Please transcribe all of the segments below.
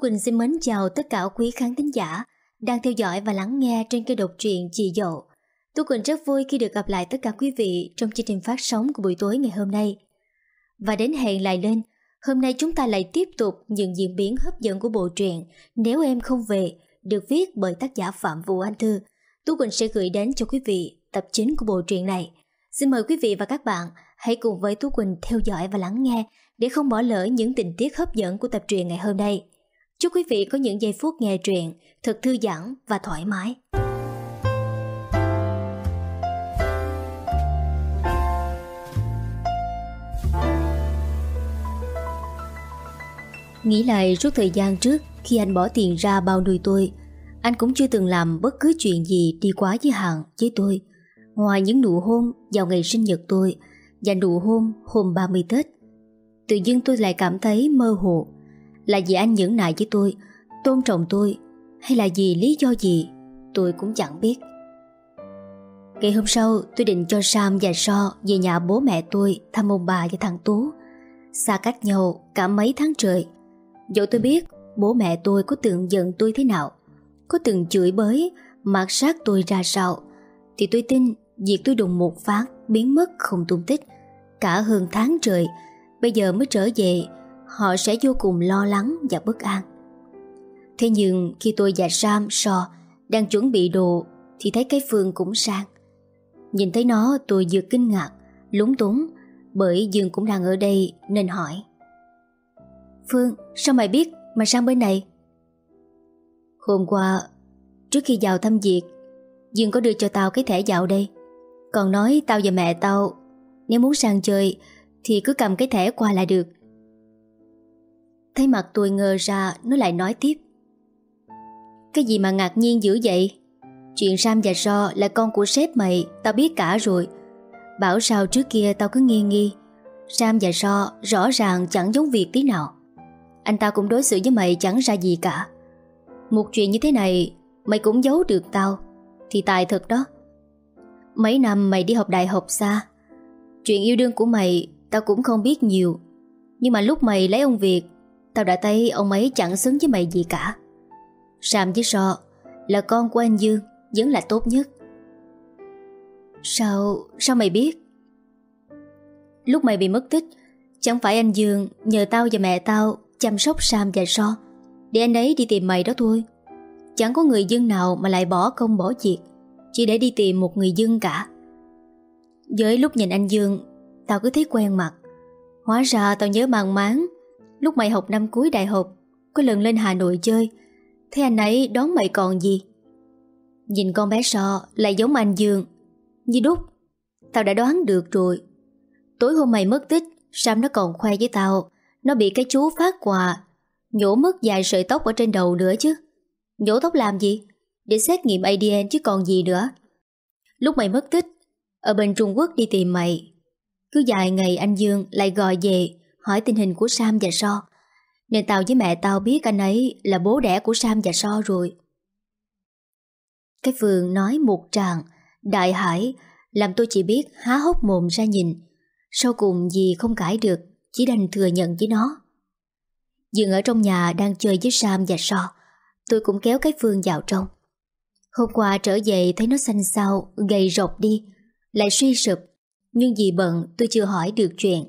Quỳnh xin mến chào tất cả quý khán thính giả đang theo dõi và lắng nghe trên kênh độc truyện Chị Dậu. Tú Quỳnh rất vui khi được gặp lại tất cả quý vị trong chương trình phát sóng của buổi tối ngày hôm nay. Và đến hẹn lại lên, hôm nay chúng ta lại tiếp tục những diễn biến hấp dẫn của bộ truyện Nếu Em Không Về, được viết bởi tác giả Phạm Vũ Anh Thư. Tú Quỳnh sẽ gửi đến cho quý vị tập chính của bộ truyện này. Xin mời quý vị và các bạn hãy cùng với Tú Quỳnh theo dõi và lắng nghe để không bỏ lỡ những tình tiết hấp dẫn của tập truyện ngày hôm nay. Chúc quý vị có những giây phút nghe truyện thật thư giãn và thoải mái. Nghĩ lại suốt thời gian trước khi anh bỏ tiền ra bao nuôi tôi, anh cũng chưa từng làm bất cứ chuyện gì đi quá giới hạn với tôi. Ngoài những nụ hôn vào ngày sinh nhật tôi và nụ hôn hôm 30 Tết. Tự dưng tôi lại cảm thấy mơ hồ là vì anh nhẫn nại với tôi, Tôn trọng tôi, Hay là vì lý do gì, Tôi cũng chẳng biết. Ngày hôm sau, tôi định cho Sam và So Về nhà bố mẹ tôi Thăm ông bà và thằng Tú. Xa cách nhau cả mấy tháng trời. Dẫu tôi biết bố mẹ tôi có từng giận tôi thế nào, Có từng chửi bới Mạt sát tôi ra sao, Thì tôi tin Việc tôi đùng một phát Biến mất không tung tích. Cả hơn tháng trời, Bây giờ mới trở về Họ sẽ vô cùng lo lắng và bất an. Thế nhưng khi tôi và Sam So Đang chuẩn bị đồ, Thì thấy cái Phương cũng sang. Nhìn thấy nó, tôi vừa kinh ngạc, Lúng túng, Bởi Dương cũng đang ở đây nên hỏi. Phương, sao mày biết mà sang bên này? Hôm qua, Trước khi vào thăm việc, Dương có đưa cho tao cái thẻ dạo đây. Còn nói tao và mẹ tao, Nếu muốn sang chơi thì cứ cầm cái thẻ qua là được. Thấy mặt tôi ngơ ra, Nó lại nói tiếp. Cái gì mà ngạc nhiên dữ vậy? Chuyện Sam và So là con của sếp mày, Tao biết cả rồi. Bảo sao trước kia tao cứ nghi nghi. Sam và So rõ ràng chẳng giống việc tí nào. Anh ta cũng đối xử với mày chẳng ra gì cả. Một chuyện như thế này, Mày cũng giấu được tao. Thì tài thật đó. Mấy năm mày đi học đại học xa, Chuyện yêu đương của mày Tao cũng không biết nhiều. Nhưng mà lúc mày lấy ông Việt Tao đã thấy ông ấy chẳng xứng với mày gì cả. Sam với So Là con của anh Dương, Vẫn là tốt nhất. Sao Sao mày biết? Lúc mày bị mất tích, Chẳng phải anh Dương nhờ tao và mẹ tao Chăm sóc Sam và So Để anh ấy đi tìm mày đó thôi. Chẳng có người dân nào mà lại bỏ công bỏ việc, Chỉ để đi tìm một người dân cả. Với lúc nhìn anh Dương, Tao cứ thấy quen mặt. Hóa ra tao nhớ màng máng Lúc mày học năm cuối đại học, Có lần lên Hà Nội chơi Thế anh ấy đón mày còn gì? Nhìn con bé sọ lại giống anh Dương. Như đúc, Tao đã đoán được rồi. Tối hôm mày mất tích, Sam nó còn khoe với tao, Nó bị cái chú phát quà, Nhổ mất vài sợi tóc ở trên đầu nữa chứ. Nhổ tóc làm gì? Để xét nghiệm ADN chứ còn gì nữa. Lúc mày mất tích, Ở bên Trung Quốc đi tìm mày. Cứ vài ngày anh Dương lại gọi về hỏi tình hình của Sam và So. Nên tao với mẹ tao biết anh ấy là bố đẻ của Sam và So rồi. Cái Phương nói một tràng, đại hải, làm tôi chỉ biết há hốc mồm ra nhìn. Sau cùng gì không cãi được, chỉ đành thừa nhận với nó. Dường ở trong nhà đang chơi với Sam và So. Tôi cũng kéo cái Phương vào trong. Hôm qua trở về thấy nó xanh xao, gầy rộc đi, lại suy sụp nhưng vì bận tôi chưa hỏi được chuyện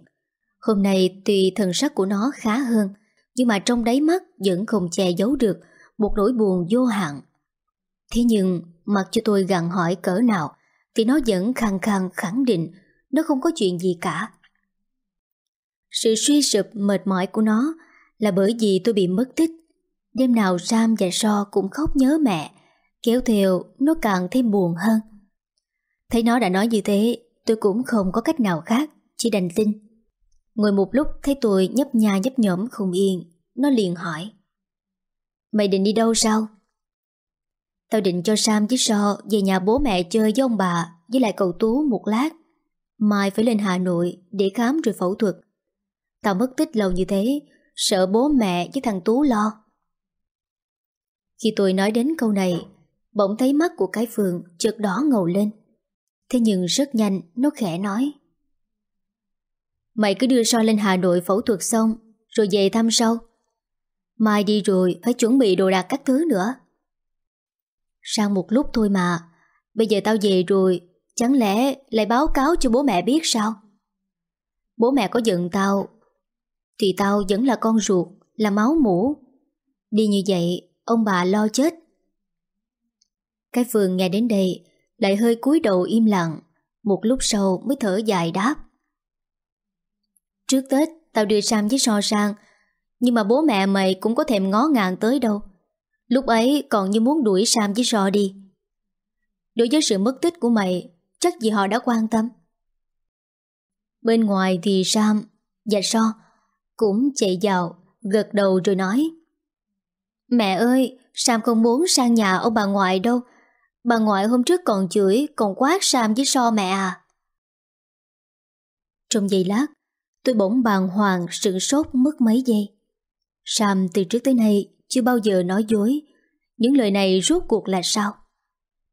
Hôm nay tuy thần sắc của nó khá hơn, Nhưng mà trong đáy mắt vẫn không che giấu được Một nỗi buồn vô hạn. Thế nhưng, mặc cho tôi gặn hỏi cỡ nào, Thì nó vẫn khăng khăng khẳng định Nó không có chuyện gì cả. Sự suy sụp mệt mỏi của nó Là bởi vì tôi bị mất tích. Đêm nào Sam và So cũng khóc nhớ mẹ, Kéo theo nó càng thêm buồn hơn. Thấy nó đã nói như thế, Tôi cũng không có cách nào khác, Chỉ đành tin. Ngồi một lúc, thấy tôi nhấp nha nhấp nhổm không yên. Nó liền hỏi. Mày định đi đâu sao? Tao định cho Sam với So Về nhà bố mẹ chơi với ông bà Với lại cậu Tú một lát. Mai phải lên Hà Nội để khám rồi phẫu thuật. Tao mất tích lâu như thế, Sợ bố mẹ với thằng Tú lo. Khi tôi nói đến câu này, Bỗng thấy mắt của cái phường chợt đỏ ngầu lên. Thế nhưng rất nhanh, nó khẽ nói. Mày cứ đưa Soi lên Hà Nội phẫu thuật xong Rồi về thăm sau Mai đi rồi phải chuẩn bị đồ đạc các thứ nữa. Sang một lúc thôi mà, bây giờ tao về rồi, chẳng lẽ lại báo cáo cho bố mẹ biết sao? Bố mẹ có giận tao, thì tao vẫn là con ruột, là máu mủ. Đi như vậy, ông bà lo chết. Cái phường nghe đến đây, lại hơi cúi đầu im lặng, một lúc sau mới thở dài đáp. Trước Tết, tao đưa Sam với So sang, nhưng mà bố mẹ mày cũng có thèm ngó ngàng tới đâu. Lúc ấy còn như muốn đuổi Sam với So đi. Đối với sự mất tích của mày, chắc gì họ đã quan tâm. Bên ngoài thì Sam và So cũng chạy vào, gật đầu rồi nói. Mẹ ơi, Sam không muốn sang nhà ông bà ngoại đâu. Bà ngoại hôm trước còn chửi, còn quát Sam với So mẹ à. Trong giây lát, tôi bỗng bàng hoàng sửng sốt mất mấy giây. Sam từ trước tới nay chưa bao giờ nói dối. Những lời này rốt cuộc là sao?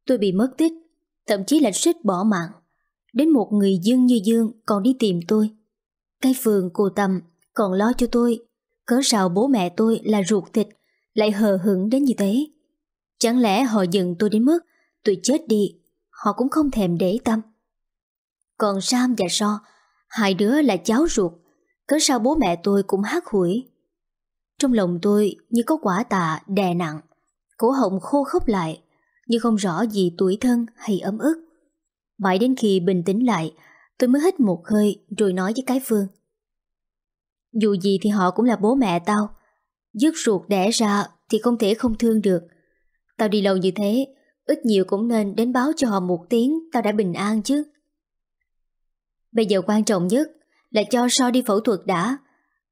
Tôi bị mất tích, thậm chí là suýt bỏ mạng. Đến một người dương như Dương còn đi tìm tôi. Cái phường cô Tâm còn lo cho tôi. Cớ sao bố mẹ tôi là ruột thịt lại hờ hững đến như thế? Chẳng lẽ họ giận tôi đến mức tôi chết đi, họ cũng không thèm để tâm. Còn Sam và So, hai đứa là cháu ruột, cớ sao bố mẹ tôi cũng hát hủi. Trong lòng tôi như có quả tạ đè nặng, cổ họng khô khốc lại, nhưng không rõ gì tuổi thân hay ấm ức. Mãi đến khi bình tĩnh lại, tôi mới hít một hơi rồi nói với cái Phương. Dù gì thì họ cũng là bố mẹ tao, dứt ruột đẻ ra thì không thể không thương được. Tao đi lâu như thế, ít nhiều cũng nên đến báo cho họ một tiếng tao đã bình an chứ. Bây giờ quan trọng nhất là cho So đi phẫu thuật đã.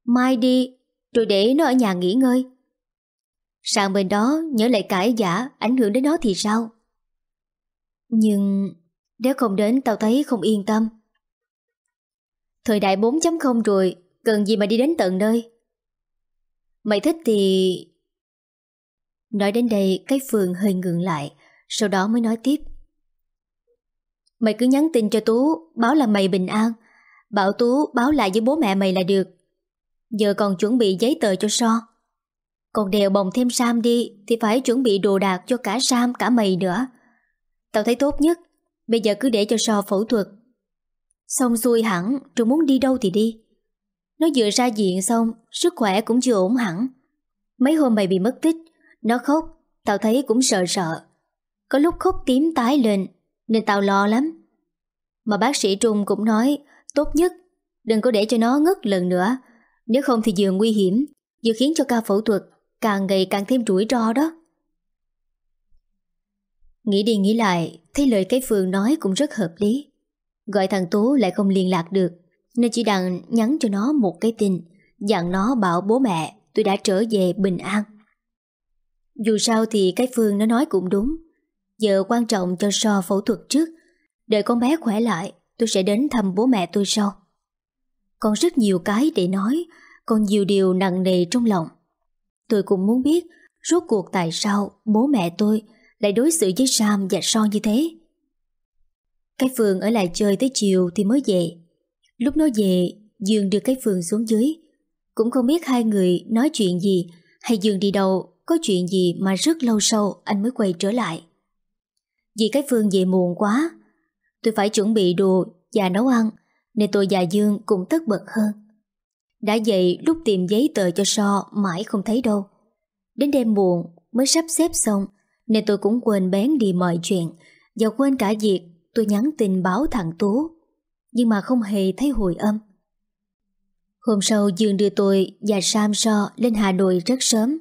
Mai đi, rồi để nó ở nhà nghỉ ngơi. Sang bên đó nhớ lại cãi giả ảnh hưởng đến nó thì sao? Nhưng nếu không đến tao thấy không yên tâm. Thời đại 4.0 rồi, cần gì mà đi đến tận nơi. Mày thích thì... Nói đến đây, cái phường hơi ngừng lại, sau đó mới nói tiếp. Mày cứ nhắn tin cho Tú, báo là mày bình an. Bảo Tú báo lại với bố mẹ mày là được. Giờ còn chuẩn bị giấy tờ cho So. Còn đèo bồng thêm Sam đi thì phải chuẩn bị đồ đạc cho cả Sam cả mày nữa. Tao thấy tốt nhất, bây giờ cứ để cho So phẫu thuật. Xong xuôi hẳn, rồi muốn đi đâu thì đi. Nó vừa ra diện xong, sức khỏe cũng chưa ổn hẳn. Mấy hôm mày bị mất tích, nó khóc, tao thấy cũng sợ sợ. Có lúc khóc tím tái lên, nên tao lo lắm. Mà bác sĩ Trung cũng nói, tốt nhất đừng có để cho nó ngất lần nữa, nếu không thì vừa nguy hiểm, vừa khiến cho ca phẫu thuật càng ngày càng thêm rủi ro đó. Nghĩ đi nghĩ lại, thấy lời cái Phương nói cũng rất hợp lý. Gọi thằng Tú lại không liên lạc được, nên chỉ đặng nhắn cho nó một cái tin, dặn nó bảo bố mẹ tôi đã trở về bình an. Dù sao thì cái Phương nó nói cũng đúng. Giờ quan trọng cho so phẫu thuật trước, đợi con bé khỏe lại, tôi sẽ đến thăm bố mẹ tôi sau. Còn rất nhiều cái để nói, còn nhiều điều nặng nề trong lòng. Tôi cũng muốn biết rốt cuộc tại sao bố mẹ tôi lại đối xử với Sam và so như thế. Cái Phương ở lại chơi tới chiều thì mới về. Lúc nó về, Dương đưa cái Phương xuống dưới. Cũng không biết hai người nói chuyện gì hay Dương đi đâu, có chuyện gì mà rất lâu sau anh mới quay trở lại. Vì cái Phương về muộn quá, tôi phải chuẩn bị đồ và nấu ăn, nên tôi và Dương cũng tất bật hơn. Đã dậy lúc tìm giấy tờ cho So mãi không thấy đâu. Đến đêm muộn mới sắp xếp xong nên tôi cũng quên bén đi mọi chuyện và quên cả việc tôi nhắn tin báo thằng Tú. Nhưng mà không hề thấy hồi âm. Hôm sau Dương đưa tôi và Sam So lên Hà Nội rất sớm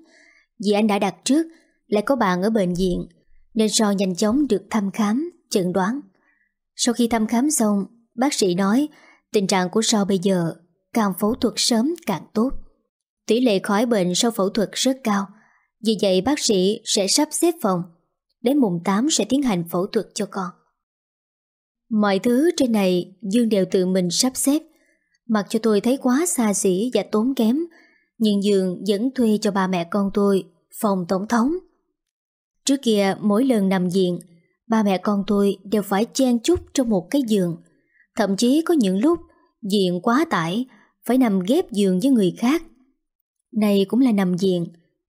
vì anh đã đặt trước lại có bạn ở bệnh viện nên So nhanh chóng được thăm khám, chẩn đoán. Sau khi thăm khám xong, bác sĩ nói tình trạng của So bây giờ càng phẫu thuật sớm càng tốt. Tỷ lệ khỏi bệnh sau phẫu thuật rất cao, vì vậy bác sĩ sẽ sắp xếp phòng. Đến mùng 8 sẽ tiến hành phẫu thuật cho con. Mọi thứ trên này Dương đều tự mình sắp xếp. Mặc cho tôi thấy quá xa xỉ và tốn kém, nhưng Dương vẫn thuê cho ba mẹ con tôi phòng tổng thống. Trước kia mỗi lần nằm viện, ba mẹ con tôi đều phải chen chúc trong một cái giường. Thậm chí có những lúc diện quá tải phải nằm ghép giường với người khác. Này cũng là nằm viện,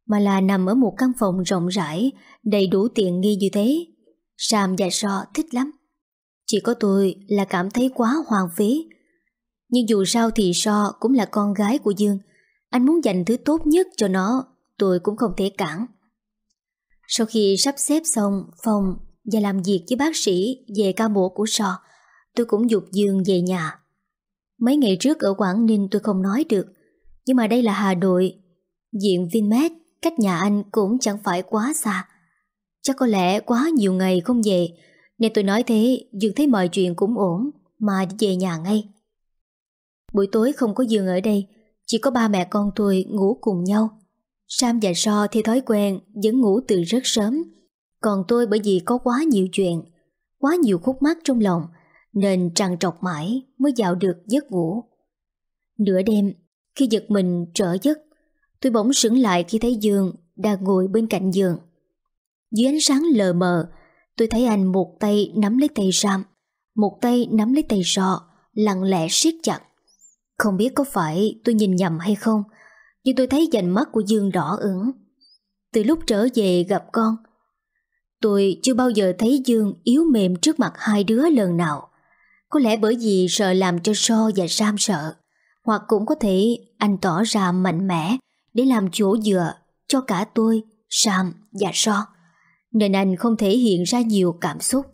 Mà là nằm ở một căn phòng rộng rãi Đầy đủ tiện nghi như thế. Sam và So thích lắm. Chỉ có tôi là cảm thấy quá hoang phí. Nhưng dù sao thì So cũng là con gái của Dương. Anh muốn dành thứ tốt nhất cho nó Tôi cũng không thể cản. Sau khi sắp xếp xong phòng Và làm việc với bác sĩ Về ca mổ của So Tôi cũng dục Dương về nhà. Mấy ngày trước ở Quảng Ninh tôi không nói được Nhưng mà đây là Hà Nội. Diện vinmet, Cách nhà anh cũng chẳng phải quá xa. Chắc có lẽ quá nhiều ngày không về Nên tôi nói thế Dương thấy mọi chuyện cũng ổn Mà về nhà ngay. Buổi tối không có Dương ở đây Chỉ có ba mẹ con tôi ngủ cùng nhau. Sam và So thì thói quen, Vẫn ngủ từ rất sớm. Còn tôi bởi vì có quá nhiều chuyện, Quá nhiều khúc mắc trong lòng, Nên trằn trọc mãi Mới dạo được giấc ngủ. Nửa đêm, Khi giật mình trở giấc, Tôi bỗng sững lại khi thấy Dương Đang ngồi bên cạnh giường dưới ánh sáng lờ mờ, Tôi thấy anh một tay nắm lấy tay Sam, Một tay nắm lấy tay Sọ Lặng lẽ siết chặt. Không biết có phải tôi nhìn nhầm hay không nhưng tôi thấy dành mắt của Dương đỏ ửng Từ lúc trở về gặp con Tôi chưa bao giờ thấy Dương yếu mềm trước mặt hai đứa lần nào Có lẽ bởi vì sợ làm cho So và Sam sợ Hoặc cũng có thể anh tỏ ra mạnh mẽ Để làm chỗ dựa cho cả tôi, Sam và So nên anh không thể hiện ra nhiều cảm xúc.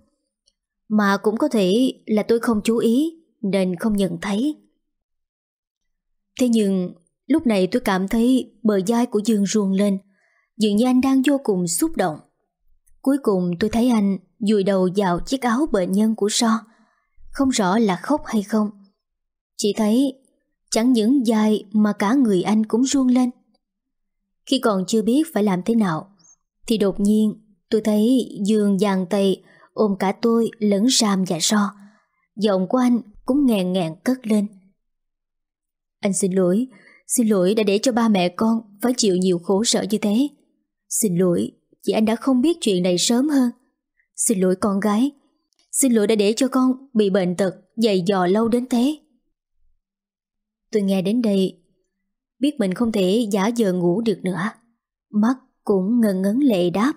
Mà cũng có thể là tôi không chú ý nên không nhận thấy. Thế nhưng lúc này tôi cảm thấy bờ vai của Dương ruồn lên dường như anh đang vô cùng xúc động. Cuối cùng tôi thấy anh dùi đầu vào chiếc áo bệnh nhân của So. Không rõ là khóc hay không. Chỉ thấy chẳng những vai mà cả người anh cũng ruông lên. Khi còn chưa biết phải làm thế nào thì đột nhiên Tôi thấy Dương giang tay ôm cả tôi lẫn Sam và So. Giọng của anh cũng ngàn ngàn cất lên. Anh xin lỗi, xin lỗi đã để cho ba mẹ con phải chịu nhiều khổ sở như thế. Xin lỗi vì anh đã không biết chuyện này sớm hơn. Xin lỗi con gái, xin lỗi đã để cho con bị bệnh tật dày dò lâu đến thế. Tôi nghe đến đây, biết mình không thể giả giờ ngủ được nữa. Mắt cũng ngần ngấn lệ đáp.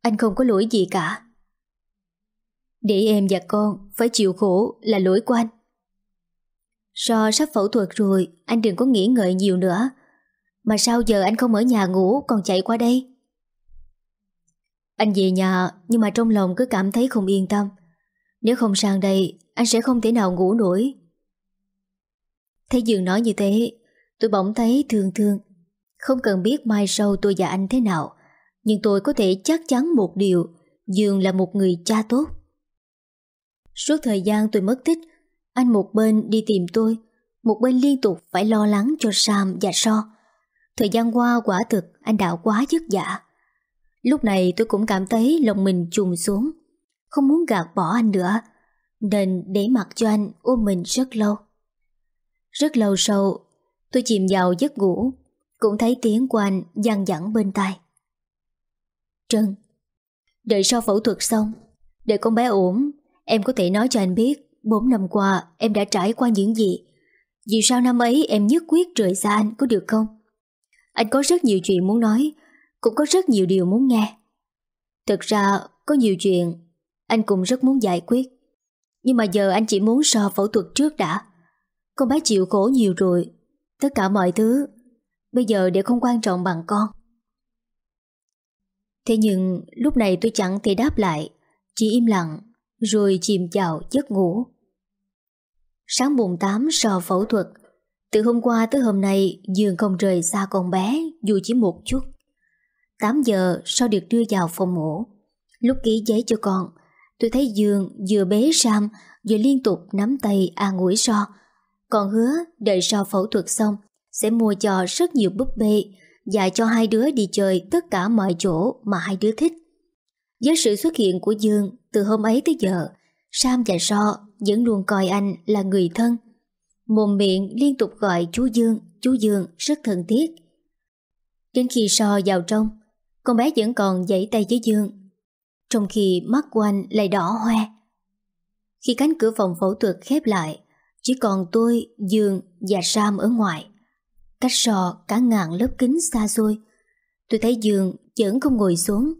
Anh không có lỗi gì cả Để em và con Phải chịu khổ là lỗi của anh Do sắp phẫu thuật rồi Anh đừng có nghĩ ngợi nhiều nữa. Mà sao giờ anh không ở nhà ngủ Còn chạy qua đây? Anh về nhà Nhưng mà trong lòng cứ cảm thấy không yên tâm. Nếu không sang đây Anh sẽ không thể nào ngủ nổi. Thấy Dương nói như thế Tôi bỗng thấy thương thương. Không cần biết mai sau tôi và anh thế nào nhưng tôi có thể chắc chắn một điều, Dương là một người cha tốt. Suốt thời gian tôi mất tích, anh một bên đi tìm tôi, một bên liên tục phải lo lắng cho Sam và So. Thời gian qua quả thực anh đã quá dứt dạ. Lúc này tôi cũng cảm thấy lòng mình trùng xuống, không muốn gạt bỏ anh nữa, nên để mặc cho anh ôm mình rất lâu. Rất lâu sau, tôi chìm vào giấc ngủ, cũng thấy tiếng của anh dằn dẳng bên tai. Trân Đợi sau phẫu thuật xong Đợi con bé ổn Em có thể nói cho anh biết 4 năm qua, em đã trải qua những gì? Vì sao năm ấy em nhất quyết rời xa anh, có được không? Anh có rất nhiều chuyện muốn nói, Cũng có rất nhiều điều muốn nghe. Thực ra, có nhiều chuyện Anh cũng rất muốn giải quyết. Nhưng mà giờ anh chỉ muốn so phẫu thuật trước đã. Con bé chịu khổ nhiều rồi, Tất cả mọi thứ Bây giờ đều không quan trọng bằng con. Thế nhưng, lúc này tôi chẳng thể đáp lại, Chỉ im lặng, Rồi chìm vào giấc ngủ. Sáng mùng 8 sau phẫu thuật. Từ hôm qua tới hôm nay Dương không rời xa con bé Dù chỉ một chút. 8 giờ sau được đưa vào phòng mổ. Lúc ký giấy cho con Tôi thấy Dương vừa bế Sam Vừa liên tục nắm tay an ủi so. Còn hứa đợi sau phẫu thuật xong Sẽ mua cho rất nhiều búp bê và cho hai đứa đi chơi tất cả mọi chỗ mà hai đứa thích. Với sự xuất hiện của Dương từ hôm ấy tới giờ, Sam và So vẫn luôn coi anh là người thân. Mồm miệng liên tục gọi chú Dương, chú Dương rất thân thiết. Đến khi So vào trong, con bé vẫn còn giãy tay với Dương, trong khi mắt của anh lại đỏ hoe. Khi cánh cửa phòng phẫu thuật khép lại, chỉ còn tôi, Dương và Sam ở ngoài. cách sò cả ngàn lớp kính xa xôi. Tôi thấy Dương vẫn không ngồi xuống.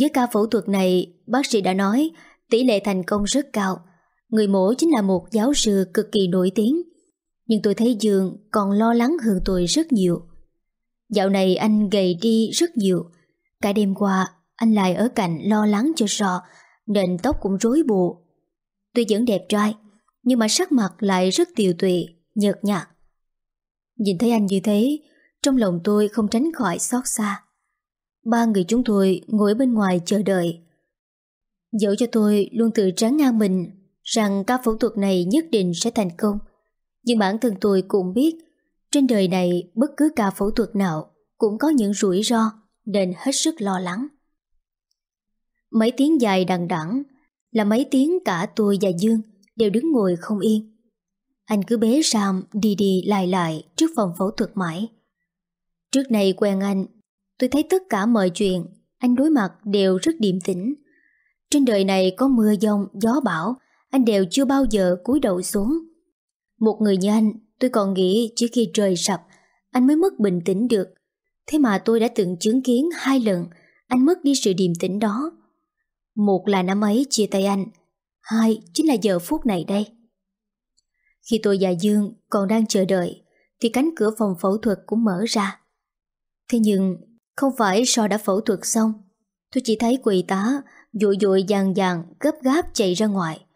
Với ca phẫu thuật này, bác sĩ đã nói tỷ lệ thành công rất cao. Người mổ chính là một giáo sư cực kỳ nổi tiếng. Nhưng tôi thấy Dương còn lo lắng hơn tôi rất nhiều. Dạo này anh gầy đi rất nhiều. Cả đêm qua, anh lại ở cạnh lo lắng cho sò, nên tóc cũng rối bù. Tuy vẫn đẹp trai, nhưng mà sắc mặt lại rất tiều tụy, nhợt nhạt. Nhìn thấy anh như thế, trong lòng tôi không tránh khỏi xót xa. Ba người chúng tôi ngồi bên ngoài chờ đợi. Dẫu cho tôi luôn tự trắng ngang mình rằng ca phẫu thuật này nhất định sẽ thành công. Nhưng bản thân tôi cũng biết trên đời này bất cứ ca phẫu thuật nào cũng có những rủi ro nên hết sức lo lắng. Mấy tiếng dài đằng đẵng là mấy tiếng cả tôi và Dương đều đứng ngồi không yên. Anh cứ bế Sam đi đi lại lại trước phòng phẫu thuật mãi. Trước này quen anh, tôi thấy tất cả mọi chuyện anh đối mặt đều rất điềm tĩnh. Trên đời này có mưa giông, gió bão, anh đều chưa bao giờ cúi đầu xuống. Một người như anh, tôi còn nghĩ chỉ khi trời sập, anh mới mất bình tĩnh được. Thế mà tôi đã từng chứng kiến hai lần anh mất đi sự điềm tĩnh đó. Một là năm ấy chia tay anh, hai chính là giờ phút này đây. Khi tôi và Dương còn đang chờ đợi, thì cánh cửa phòng phẫu thuật cũng mở ra. Thế nhưng, không phải so đã phẫu thuật xong, tôi chỉ thấy quỳ tá dội dội dàng dàng gấp gáp chạy ra ngoài.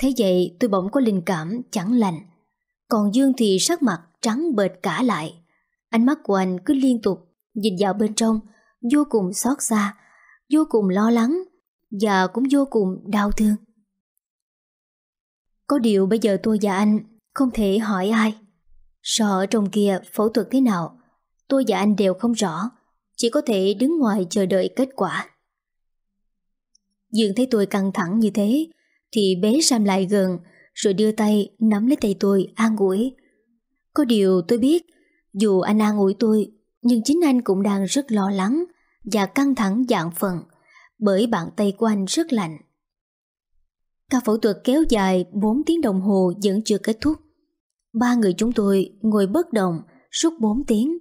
Thế vậy tôi bỗng có linh cảm chẳng lành. Còn Dương thì sắc mặt trắng bệt cả lại. Ánh mắt của anh cứ liên tục nhìn vào bên trong, vô cùng xót xa, vô cùng lo lắng và cũng vô cùng đau thương. Có điều bây giờ tôi và anh không thể hỏi ai. Sợ ở trong kia phẫu thuật thế nào, tôi và anh đều không rõ, chỉ có thể đứng ngoài chờ đợi kết quả. Dương thấy tôi căng thẳng như thế, thì bế Sam lại gần, rồi đưa tay nắm lấy tay tôi an ủi. Có điều tôi biết, dù anh an ủi tôi, nhưng chính anh cũng đang rất lo lắng và căng thẳng dạng phần, bởi bàn tay của anh rất lạnh. Ca phẫu thuật kéo dài 4 tiếng đồng hồ vẫn chưa kết thúc. Ba người chúng tôi ngồi bất động suốt 4 tiếng.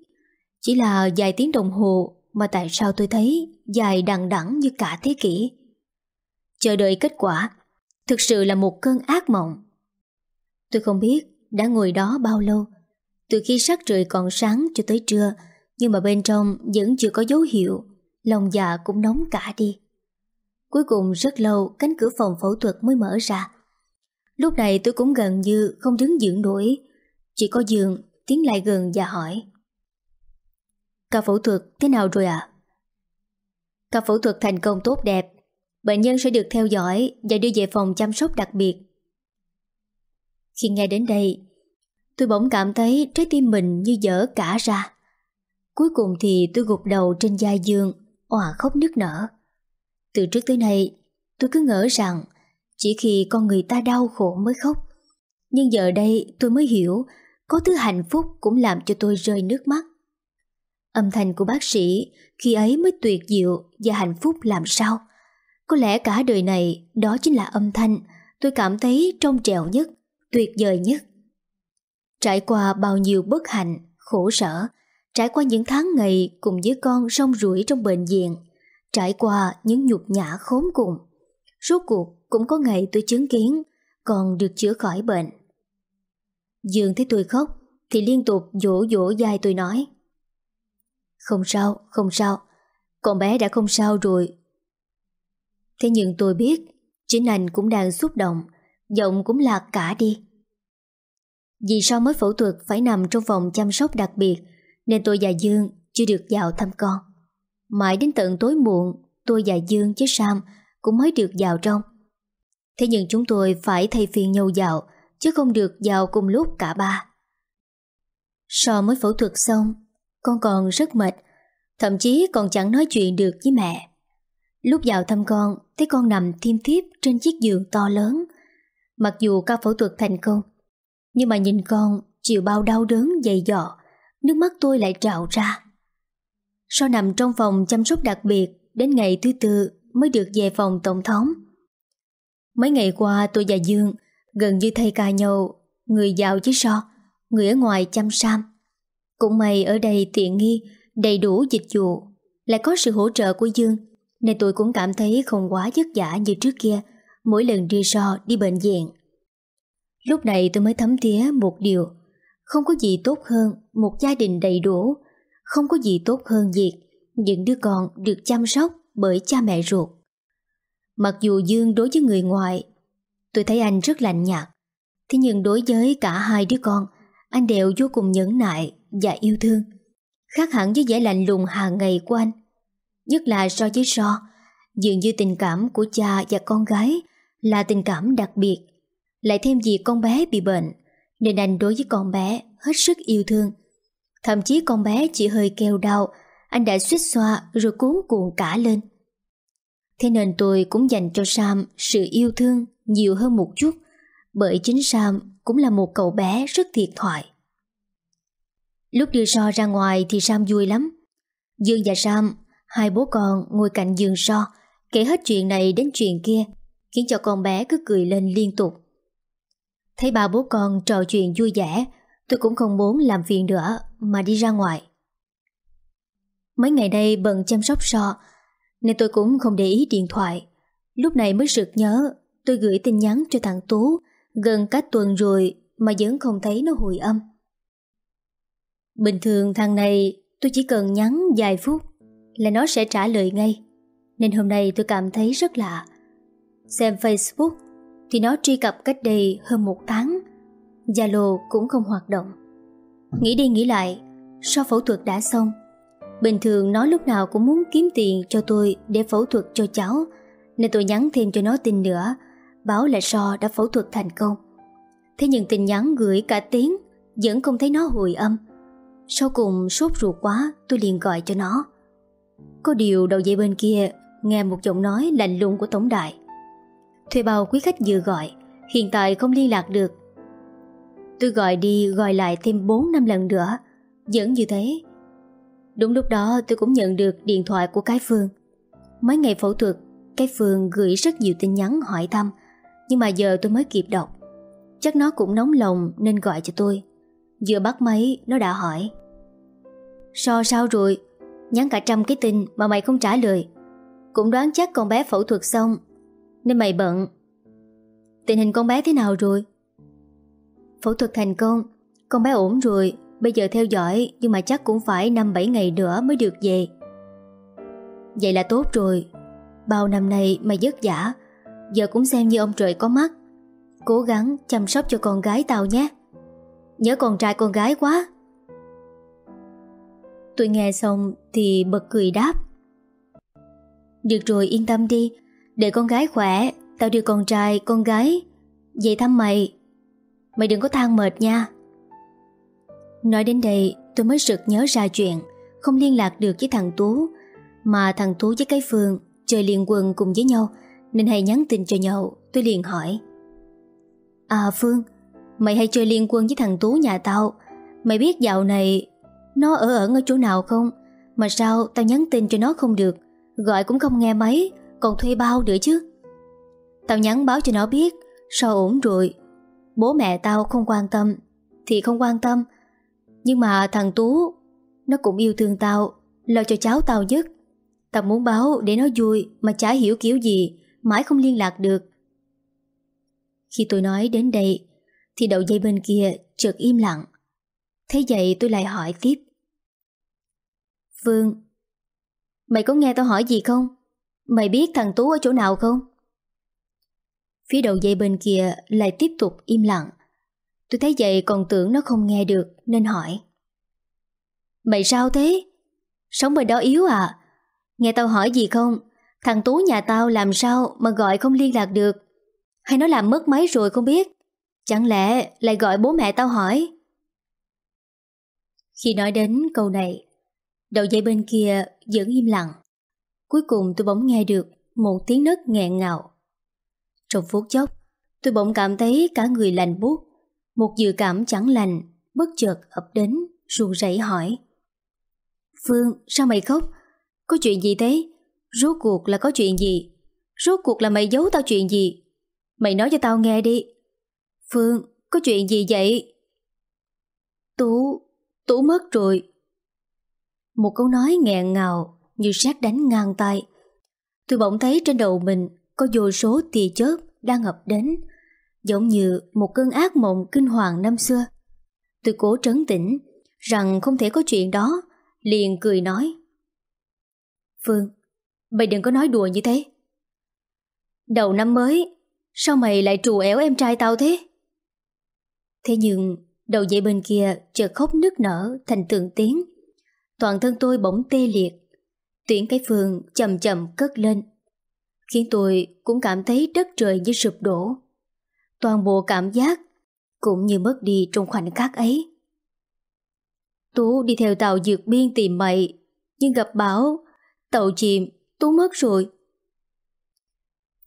Chỉ là vài tiếng đồng hồ mà tại sao tôi thấy dài đằng đẵng như cả thế kỷ. Chờ đợi kết quả thực sự là một cơn ác mộng. Tôi không biết đã ngồi đó bao lâu, từ khi sắc trời còn sáng cho tới trưa, nhưng mà bên trong vẫn chưa có dấu hiệu, lòng dạ cũng nóng cả đi. Cuối cùng rất lâu cánh cửa phòng phẫu thuật mới mở ra. Lúc này tôi cũng gần như không đứng dưỡng nổi, chỉ có giường tiến lại gần và hỏi. Ca phẫu thuật thế nào rồi ạ? À? Ca phẫu thuật thành công tốt đẹp, bệnh nhân sẽ được theo dõi và đưa về phòng chăm sóc đặc biệt. Khi nghe đến đây, tôi bỗng cảm thấy trái tim mình như dở cả ra. Cuối cùng thì tôi gục đầu trên vai giường, òa khóc nức nở. Từ trước tới nay, tôi cứ ngỡ rằng chỉ khi con người ta đau khổ mới khóc. Nhưng giờ đây tôi mới hiểu có thứ hạnh phúc cũng làm cho tôi rơi nước mắt. Âm thanh của bác sĩ khi ấy mới tuyệt diệu và hạnh phúc làm sao. Có lẽ cả đời này đó chính là âm thanh tôi cảm thấy trong trẻo nhất, tuyệt vời nhất. Trải qua bao nhiêu bất hạnh, khổ sở, trải qua những tháng ngày cùng với con rong ruổi trong bệnh viện, trải qua những nhục nhã khốn cùng. Rốt cuộc cũng có ngày tôi chứng kiến còn được chữa khỏi bệnh. Dương thấy tôi khóc thì liên tục dỗ dỗ dai tôi nói Không sao, không sao, con bé đã không sao rồi. Thế nhưng tôi biết chính anh cũng đang xúc động, giọng cũng lạc cả đi. Vì sao mới phẫu thuật phải nằm trong phòng chăm sóc đặc biệt nên tôi và Dương chưa được vào thăm con. Mãi đến tận tối muộn, tôi và Dương với Sam cũng mới được vào trong. Thế nhưng chúng tôi phải thay phiên nhau vào, chứ không được vào cùng lúc cả ba. Sau mới phẫu thuật xong, con còn rất mệt, thậm chí còn chẳng nói chuyện được với mẹ. Lúc vào thăm con, thấy con nằm thiêm thiếp trên chiếc giường to lớn. Mặc dù ca phẫu thuật thành công, nhưng mà nhìn con chịu bao đau đớn dày dọ, nước mắt tôi lại trào ra. Sau nằm trong phòng chăm sóc đặc biệt đến ngày thứ tư mới được về phòng tổng thống. Mấy ngày qua tôi và Dương gần như thay ca nhau, người vào chứ so, người ở ngoài chăm Sam. Cũng may ở đây tiện nghi, đầy đủ dịch vụ, lại có sự hỗ trợ của Dương, nên tôi cũng cảm thấy không quá vất vả như trước kia, mỗi lần đi so đi bệnh viện. Lúc này tôi mới thấm thía một điều, không có gì tốt hơn một gia đình đầy đủ, không có gì tốt hơn việc những đứa con được chăm sóc bởi cha mẹ ruột. Mặc dù Dương đối với người ngoài, tôi thấy anh rất lạnh nhạt, thế nhưng đối với cả hai đứa con, anh đều vô cùng nhẫn nại và yêu thương, khác hẳn với vẻ lạnh lùng hàng ngày của anh. Nhất là so với so, dường như tình cảm của cha và con gái là tình cảm đặc biệt. Lại thêm vì con bé bị bệnh, nên anh đối với con bé hết sức yêu thương. Thậm chí con bé chỉ hơi kêu đau, anh đã suýt xoa rồi cuốn cuộn cả lên. Thế nên tôi cũng dành cho Sam sự yêu thương nhiều hơn một chút, bởi chính Sam cũng là một cậu bé rất thiệt thoại. Lúc đưa so ra ngoài thì Sam vui lắm. Dương và Sam, hai bố con ngồi cạnh giường so, kể hết chuyện này đến chuyện kia, khiến cho con bé cứ cười lên liên tục. Thấy ba bố con trò chuyện vui vẻ, tôi cũng không muốn làm phiền nữa mà đi ra ngoài. Mấy ngày nay bận chăm sóc so, nên tôi cũng không để ý điện thoại. Lúc này mới sực nhớ, tôi gửi tin nhắn cho thằng Tú gần cả tuần rồi mà vẫn không thấy nó hồi âm. Bình thường thằng này tôi chỉ cần nhắn vài phút là nó sẽ trả lời ngay. Nên hôm nay tôi cảm thấy rất lạ. Xem Facebook thì nó truy cập cách đây hơn một tháng. Zalo cũng không hoạt động. Nghĩ đi nghĩ lại, sau phẫu thuật đã xong, bình thường nó lúc nào cũng muốn kiếm tiền cho tôi để phẫu thuật cho cháu, nên tôi nhắn thêm cho nó tin nữa, báo là So đã phẫu thuật thành công. Thế nhưng tin nhắn gửi cả tiếng, vẫn không thấy nó hồi âm. Sau cùng sốt ruột quá, tôi liền gọi cho nó. Có điều đầu dây bên kia nghe một giọng nói lạnh lùng của tổng đại. Thuê bao quý khách vừa gọi, hiện tại không liên lạc được. Tôi gọi đi gọi lại thêm 4 năm lần nữa, vẫn như thế. Đúng lúc đó tôi cũng nhận được điện thoại của cái Phương. Mấy ngày phẫu thuật, cái Phương gửi rất nhiều tin nhắn hỏi thăm, nhưng mà giờ tôi mới kịp đọc. Chắc nó cũng nóng lòng nên gọi cho tôi. Vừa bắt máy, nó đã hỏi. So sao rồi? Nhắn cả trăm cái tin mà mày không trả lời. Cũng đoán chắc con bé phẫu thuật xong, nên mày bận. Tình hình con bé thế nào rồi? Phẫu thuật thành công, Con bé ổn rồi, Bây giờ theo dõi, Nhưng mà chắc cũng phải 5-7 ngày nữa mới được về. Vậy là tốt rồi. Bao năm nay mày vất vả, Giờ cũng xem như ông trời có mắt. Cố gắng chăm sóc cho con gái tao nhé. Nhớ con trai con gái quá. Tôi nghe xong thì bật cười đáp. Được rồi yên tâm đi. Để con gái khỏe Tao đưa con trai, con gái. Về thăm mày. Mày đừng có than mệt nha. Nói đến đây tôi mới sực nhớ ra chuyện Không liên lạc được với thằng Tú Mà thằng Tú với cái Phương Chơi liên quân cùng với nhau Nên hay nhắn tin cho nhau Tôi liền hỏi. À Phương Mày hay chơi liên quân với thằng Tú nhà tao? Mày biết dạo này nó ở ẩn ở chỗ nào không? Mà sao tao nhắn tin cho nó không được? Gọi cũng không nghe máy, còn thuê bao nữa chứ? Tao nhắn báo cho nó biết, Sao ổn rồi? Bố mẹ tao không quan tâm, Thì không quan tâm. Nhưng mà thằng Tú, Nó cũng yêu thương tao, Lo cho cháu tao nhất. Tao muốn báo để nó vui Mà chả hiểu kiểu gì, Mãi không liên lạc được. Khi tôi nói đến đây, Thì đầu dây bên kia chợt im lặng. Thế vậy tôi lại hỏi tiếp Phương, Mày có nghe tao hỏi gì không? Mày biết thằng Tú ở chỗ nào không? Phía đầu dây bên kia lại tiếp tục im lặng. Tôi thấy vậy còn tưởng nó không nghe được, nên hỏi. Mày sao thế? Sống bên đó yếu à? Nghe tao hỏi gì không? Thằng Tú nhà tao làm sao mà gọi không liên lạc được? Hay nó làm mất máy rồi không biết? Chẳng lẽ lại gọi bố mẹ tao hỏi? Khi nói đến câu này, đầu dây bên kia vẫn im lặng. Cuối cùng tôi bỗng nghe được một tiếng nấc nghẹn ngào. Trong phút chốc, tôi bỗng cảm thấy cả người lành buốt, một dự cảm chẳng lành bất chợt ập đến, ruồn rẩy hỏi. Phương, sao mày khóc? Có chuyện gì thế? Rốt cuộc là có chuyện gì? Rốt cuộc là mày giấu tao chuyện gì? Mày nói cho tao nghe đi. Phương, có chuyện gì vậy? Tú, Tú mất rồi. Một câu nói nghẹn ngào như sát đánh ngang tay. Tôi bỗng thấy trên đầu mình có vô số tia chớp đang ập đến, giống như một cơn ác mộng kinh hoàng năm xưa. Tôi cố trấn tĩnh rằng không thể có chuyện đó, liền cười nói. Phương, mày đừng có nói đùa như thế. Đầu năm mới, sao mày lại trù éo em trai tao thế? Thế nhưng, đầu dây bên kia chợt khóc nức nở thành từng tiếng. Toàn thân tôi bỗng tê liệt. Tuyển cái phường chậm chậm cất lên. Khiến tôi cũng cảm thấy đất trời như sụp đổ. Toàn bộ cảm giác cũng như mất đi trong khoảnh khắc ấy. Tú đi theo tàu dược biên tìm mày, nhưng gặp bão, tàu chìm, Tú mất rồi.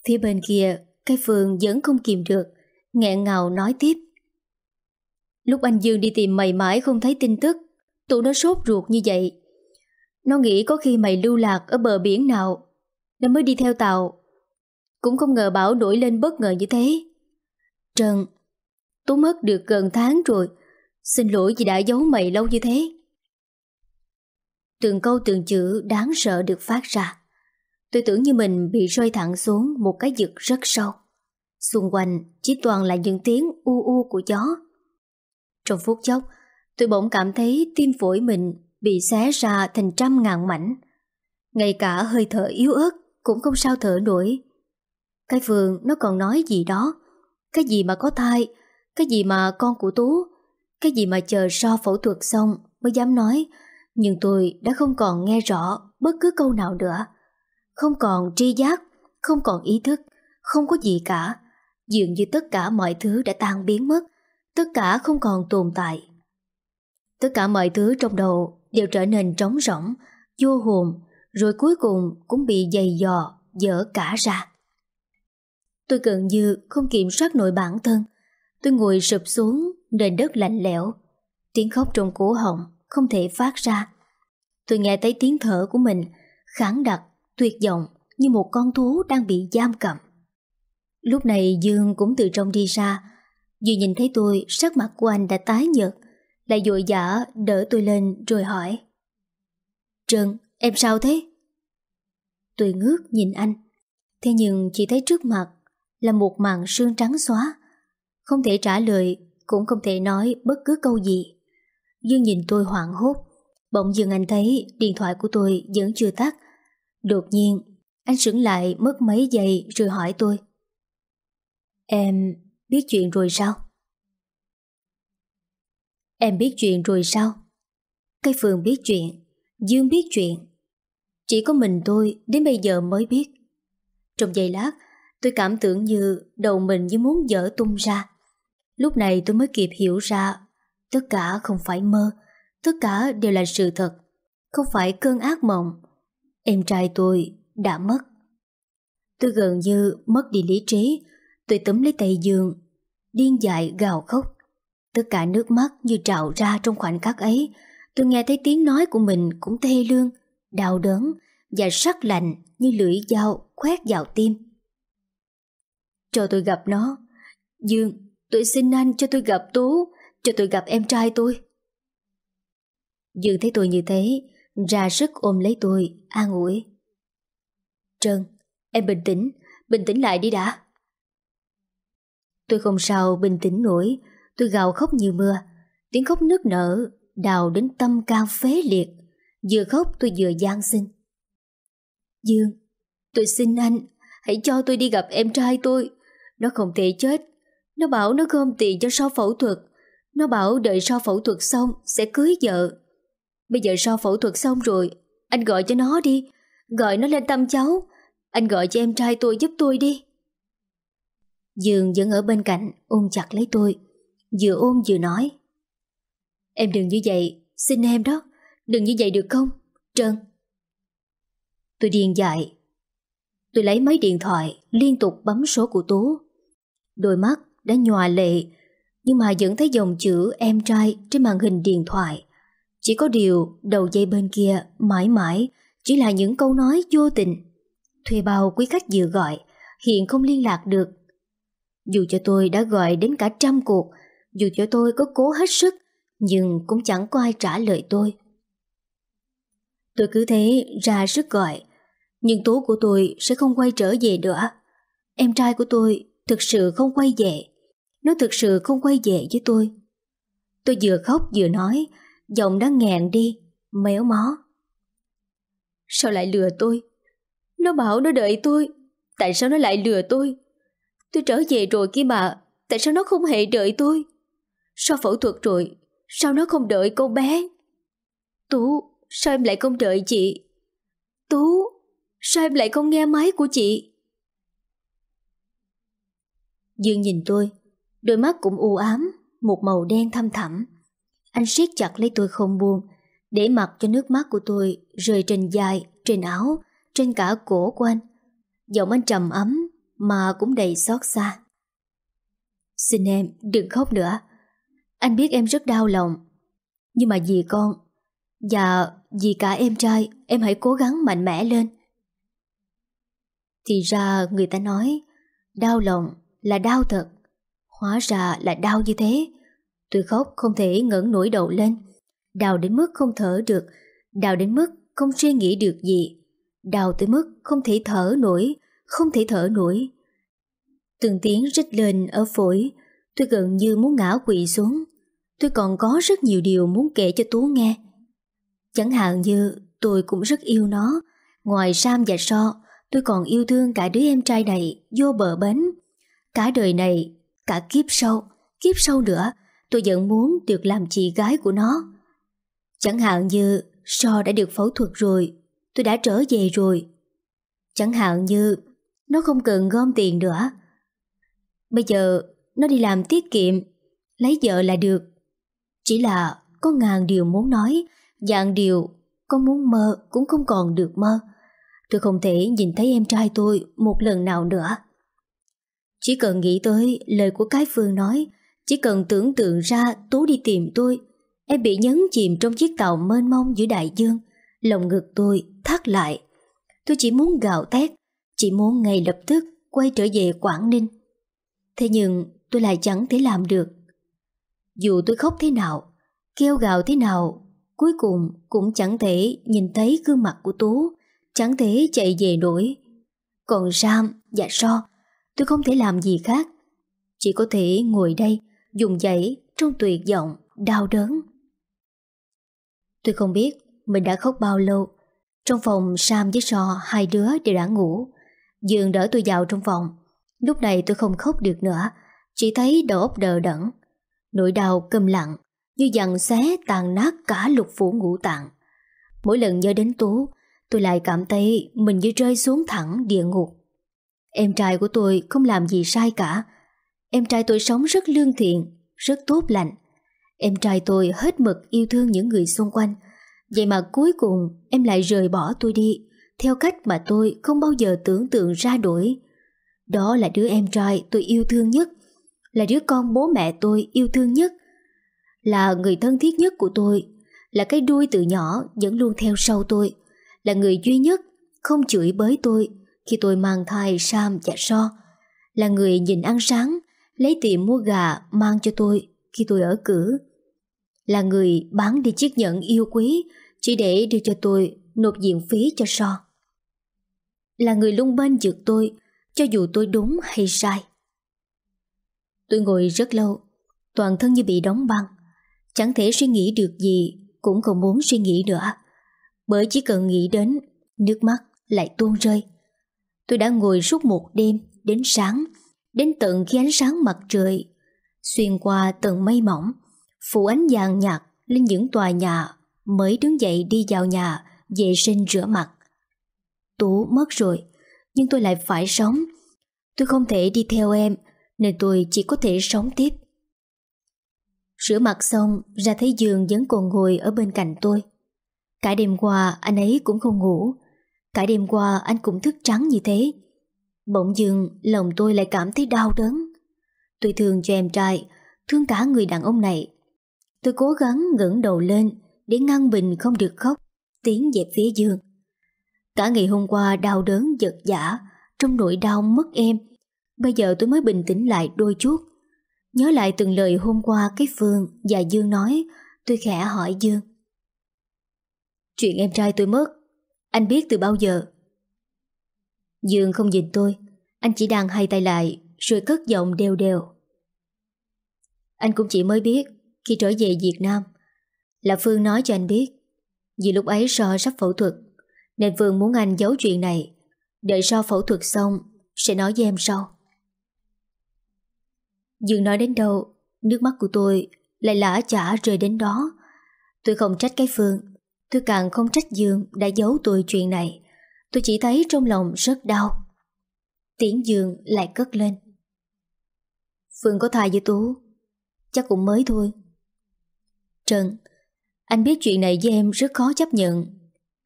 Phía bên kia, cái phường vẫn không kìm được, nghẹn ngào nói tiếp. Lúc anh Dương đi tìm mày mãi không thấy tin tức, tụi nó sốt ruột như vậy. Nó nghĩ có khi mày lưu lạc ở bờ biển nào, nó mới đi theo tàu. Cũng không ngờ bảo nổi lên bất ngờ như thế. Trần, Tú mất được gần tháng rồi, xin lỗi vì đã giấu mày lâu như thế. Từng câu từng chữ đáng sợ được phát ra. Tôi tưởng như mình bị rơi thẳng xuống một cái vực rất sâu. Xung quanh chỉ toàn là những tiếng u u của gió. Trong phút chốc, tôi bỗng cảm thấy tim phổi mình bị xé ra thành trăm ngàn mảnh. Ngay cả hơi thở yếu ớt cũng không sao thở nổi. Cái vườn nó còn nói gì đó. Cái gì mà có thai, cái gì mà con của Tú, cái gì mà chờ so phẫu thuật xong mới dám nói. Nhưng tôi đã không còn nghe rõ bất cứ câu nào nữa. Không còn tri giác, không còn ý thức, không có gì cả. Dường như tất cả mọi thứ đã tan biến mất, tất cả không còn tồn tại. Tất cả mọi thứ trong đầu đều trở nên trống rỗng, vô hồn, rồi cuối cùng cũng bị dày dò, dở cả ra. Tôi gần như không kiểm soát nổi bản thân. Tôi ngồi sụp xuống nền đất lạnh lẽo. Tiếng khóc trong cổ họng không thể phát ra. Tôi nghe thấy tiếng thở của mình kháng đặc, tuyệt vọng như một con thú đang bị giam cầm. Lúc này Dương cũng từ trong đi ra. Vừa nhìn thấy tôi, sắc mặt của anh đã tái nhợt, lại dội dã đỡ tôi lên rồi hỏi. Trần, em sao thế? Tôi ngước nhìn anh, thế nhưng chỉ thấy trước mặt là một màn sương trắng xóa. Không thể trả lời, cũng không thể nói bất cứ câu gì. Dương nhìn tôi hoảng hốt, bỗng dưng anh thấy điện thoại của tôi vẫn chưa tắt. Đột nhiên, anh sững lại mất mấy giây rồi hỏi tôi. Em biết chuyện rồi sao? Em biết chuyện rồi sao? Cây Phương biết chuyện, Dương biết chuyện. Chỉ có mình tôi đến bây giờ mới biết. Trong giây lát, tôi cảm tưởng như đầu mình như muốn dở tung ra. Lúc này tôi mới kịp hiểu ra tất cả không phải mơ, tất cả đều là sự thật, không phải cơn ác mộng. Em trai tôi đã mất. Tôi gần như mất đi lý trí, tôi túm lấy tay giường, điên dại gào khóc. Tất cả nước mắt như trào ra trong khoảnh khắc ấy, tôi nghe thấy tiếng nói của mình cũng thê lương, đau đớn và sắc lạnh như lưỡi dao khoét vào tim. Cho tôi gặp nó. Dương, tôi xin anh cho tôi gặp Tú, cho tôi gặp em trai tôi. Dương thấy tôi như thế, ra sức ôm lấy tôi, an ủi. Trân, em bình tĩnh, bình tĩnh lại đi đã. Tôi không sao bình tĩnh nổi, tôi gào khóc như mưa, tiếng khóc nức nở, đào đến tâm can phế liệt. Vừa khóc tôi vừa gian xin. Dương, tôi xin anh, hãy cho tôi đi gặp em trai tôi. Nó không thể chết. Nó bảo nó gom tiền cho sau phẫu thuật. Nó bảo đợi sau phẫu thuật xong sẽ cưới vợ. Bây giờ sau phẫu thuật xong rồi, anh gọi cho nó đi. Gọi nó lên tâm cháu. Anh gọi cho em trai tôi giúp tôi đi. Dương vẫn ở bên cạnh, ôm chặt lấy tôi. Vừa ôm vừa nói. Em đừng như vậy, Xin em đó. Đừng như vậy được không? Trân. Tôi điên dại. Tôi lấy máy điện thoại, Liên tục bấm số của Tú. Đôi mắt đã nhòa lệ, Nhưng mà vẫn thấy dòng chữ em trai Trên màn hình điện thoại. Chỉ có điều đầu dây bên kia Mãi mãi Chỉ là những câu nói vô tình. Thuê bao quý khách vừa gọi, Hiện không liên lạc được dù cho tôi đã gọi đến cả trăm cuộc, dù cho tôi có cố hết sức, Nhưng cũng chẳng có ai trả lời tôi. Tôi cứ thế ra sức gọi Nhưng tố của tôi sẽ không quay trở về nữa. Em trai của tôi thực sự không quay về Nó thực sự không quay về với tôi. Tôi vừa khóc vừa nói Giọng đã nghẹn đi Méo mó. Sao lại lừa tôi? Nó bảo nó đợi tôi Tại sao nó lại lừa tôi? Tôi trở về rồi kia mà Tại sao nó không hề đợi tôi? Sao phẫu thuật rồi Sao nó không đợi cô bé? Tú Sao em lại không đợi chị? Tú Sao em lại không nghe máy của chị? Dương nhìn tôi Đôi mắt cũng u ám Một màu đen thâm thẳm. Anh siết chặt lấy tôi không buông Để mặc cho nước mắt của tôi Rơi trên dài, trên áo Trên cả cổ của anh. Giọng anh trầm ấm mà cũng đầy xót xa. Xin em đừng khóc nữa. Anh biết em rất đau lòng. Nhưng mà vì con Và vì cả em trai, Em hãy cố gắng mạnh mẽ lên. Thì ra người ta nói, Đau lòng là đau thật. Hóa ra là đau như thế. Tôi khóc không thể ngẩng nổi đầu lên. Đau đến mức không thở được. Đau đến mức không suy nghĩ được gì. Đau tới mức không thể thở nổi. Không thể thở nổi. Từng tiếng rít lên ở phổi Tôi gần như muốn ngã quỵ xuống. Tôi còn có rất nhiều điều muốn kể cho Tú nghe. Chẳng hạn như tôi cũng rất yêu nó. Ngoài Sam và So Tôi còn yêu thương cả đứa em trai này Vô bờ bến. Cả đời này, cả kiếp sau Kiếp sau nữa Tôi vẫn muốn được làm chị gái của nó. Chẳng hạn như So đã được phẫu thuật rồi Tôi đã trở về rồi. Chẳng hạn như nó không cần gom tiền nữa. Bây giờ, Nó đi làm tiết kiệm. Lấy vợ là được. Chỉ là có ngàn điều muốn nói, Dạng điều Có muốn mơ cũng không còn được mơ. Tôi không thể nhìn thấy em trai tôi Một lần nào nữa. Chỉ cần nghĩ tới lời của cái Phương nói, Chỉ cần tưởng tượng ra Tú đi tìm tôi, Em bị nhấn chìm trong chiếc tàu mênh mông giữa đại dương. Lòng ngực tôi thắt lại. Tôi chỉ muốn gào thét chỉ muốn ngay lập tức quay trở về Quảng Ninh. Thế nhưng tôi lại chẳng thể làm được. Dù tôi khóc thế nào, Kêu gào thế nào, Cuối cùng cũng chẳng thể nhìn thấy gương mặt của Tú, Chẳng thể chạy về nổi. Còn Sam và So, Tôi không thể làm gì khác. Chỉ có thể ngồi đây, Dùng dãy trong tuyệt vọng, Đau đớn. Tôi không biết mình đã khóc bao lâu. Trong phòng Sam với So, Hai đứa đều đã ngủ dường đỡ tôi vào trong phòng. Lúc này tôi không khóc được nữa, Chỉ thấy đầu óc đờ đẫn. Nỗi đau câm lặng, Như dằn xé tàn nát cả lục phủ ngũ tạng. Mỗi lần nhớ đến Tú, Tôi lại cảm thấy mình như rơi xuống thẳng địa ngục. Em trai của tôi không làm gì sai cả. Em trai tôi sống rất lương thiện, Rất tốt lành. Em trai tôi hết mực yêu thương những người xung quanh. Vậy mà cuối cùng em lại rời bỏ tôi đi. Theo cách mà tôi không bao giờ tưởng tượng ra đổi Đó là đứa em trai tôi yêu thương nhất, Là đứa con bố mẹ tôi yêu thương nhất, Là người thân thiết nhất của tôi, Là cái đuôi từ nhỏ vẫn luôn theo sau tôi, Là người duy nhất không chửi bới tôi Khi tôi mang thai Sam và So Là người nhìn ăn sáng, Lấy tiền mua gà mang cho tôi khi tôi ở cử Là người bán đi chiếc nhẫn yêu quý chỉ để đưa cho tôi nộp diện phí cho So. Là người luôn bên giật tôi cho dù tôi đúng hay sai. Tôi ngồi rất lâu, toàn thân như bị đóng băng. Chẳng thể suy nghĩ được gì, cũng không muốn suy nghĩ nữa. Bởi chỉ cần nghĩ đến, nước mắt lại tuôn rơi. Tôi đã ngồi suốt một đêm đến sáng, đến tận khi ánh sáng mặt trời xuyên qua tầng mây mỏng, phủ ánh vàng nhạt lên những tòa nhà mới đứng dậy đi vào nhà vệ sinh rửa mặt. Tú mất rồi, nhưng tôi lại phải sống. Tôi không thể đi theo em, nên tôi chỉ có thể sống tiếp. Rửa mặt xong, ra thấy giường vẫn còn ngồi ở bên cạnh tôi. Cả đêm qua anh ấy cũng không ngủ, cả đêm qua anh cũng thức trắng như thế. Bỗng dưng lòng tôi lại cảm thấy đau đớn. Tôi thương cho em trai, thương cả người đàn ông này. Tôi cố gắng ngẩng đầu lên để ngăn Bình không được khóc, tiến về phía giường Cả ngày hôm qua đau đớn giật giả, trong nỗi đau mất em. Bây giờ tôi mới bình tĩnh lại đôi chút. Nhớ lại từng lời hôm qua cái Phương và Dương nói, Tôi khẽ hỏi Dương Chuyện em trai tôi mất Anh biết từ bao giờ Dương không nhìn tôi Anh chỉ đang hai tay lại Rồi cất giọng đều đều Anh cũng chỉ mới biết Khi trở về Việt Nam Là Phương nói cho anh biết Vì lúc ấy So sắp phẫu thuật nên Phương muốn anh giấu chuyện này. Đợi sau phẫu thuật xong, Sẽ nói với em sau. Dương nói đến đâu, Nước mắt của tôi lại lã chả rơi đến đó. Tôi không trách cái Phương, Tôi càng không trách Dương đã giấu tôi chuyện này. Tôi chỉ thấy trong lòng rất đau. Tiếng Dương lại cất lên. Phương có thai với Tú, Chắc cũng mới thôi. Trần, Anh biết chuyện này với em rất khó chấp nhận.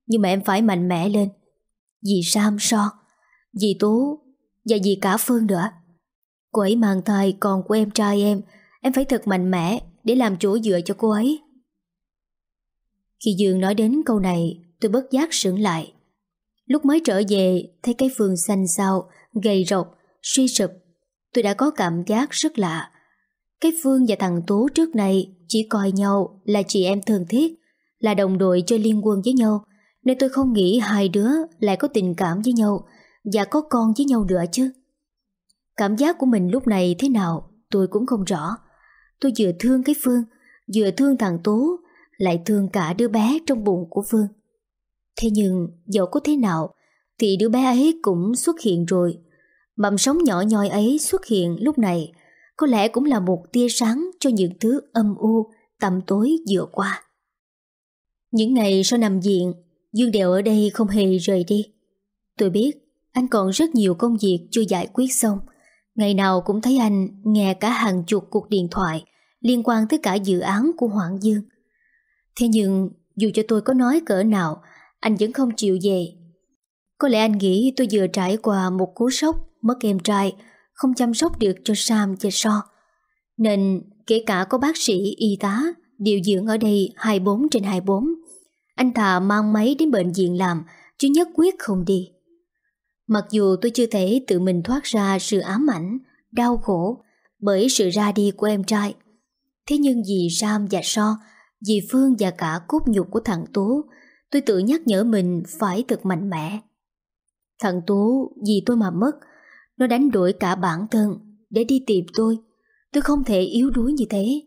Nhưng mà em phải mạnh mẽ lên. Vì Sam so Vì Tú Và vì cả Phương nữa. Cô ấy mang thai con của em trai em. Em phải thật mạnh mẽ Để làm chỗ dựa cho cô ấy. Khi Dương nói đến câu này Tôi bất giác sững lại. Lúc mới trở về Thấy cái phương xanh xao Gầy rộc, suy sụp. Tôi đã có cảm giác rất lạ. Cái Phương và thằng Tú trước này Chỉ coi nhau là chị em thân thiết Là đồng đội chơi liên quân với nhau. Nên tôi không nghĩ hai đứa Lại có tình cảm với nhau Và có con với nhau nữa chứ. Cảm giác của mình lúc này thế nào Tôi cũng không rõ. Tôi vừa thương cái Phương, Vừa thương thằng Tú, Lại thương cả đứa bé trong bụng của Phương. Thế nhưng, dẫu có thế nào, Thì đứa bé ấy cũng xuất hiện rồi. Mầm sống nhỏ nhoi ấy xuất hiện lúc này, Có lẽ cũng là một tia sáng Cho những thứ âm u Tầm tối vừa qua. Những ngày sau nằm viện Dương đều ở đây không hề rời đi Tôi biết anh còn rất nhiều công việc chưa giải quyết xong Ngày nào cũng thấy anh nghe cả hàng chục cuộc điện thoại liên quan tới cả dự án của Hoàng Dương. Thế nhưng dù cho tôi có nói cỡ nào, anh vẫn không chịu về. Có lẽ anh nghĩ tôi vừa trải qua một cú sốc mất em trai, không chăm sóc được cho Sam và So. Nên kể cả có bác sĩ, y tá, điều dưỡng ở đây 24 trên 24, anh thà mang máy đến bệnh viện làm, chứ nhất quyết không đi. Mặc dù tôi chưa thể tự mình thoát ra sự ám ảnh, đau khổ bởi sự ra đi của em trai. Thế nhưng vì Sam và So, vì Phương và cả cốt nhục của thằng Tú, tôi tự nhắc nhở mình phải thật mạnh mẽ. Thằng Tú vì tôi mà mất, nó đánh đuổi cả bản thân để đi tìm tôi. Tôi không thể yếu đuối như thế.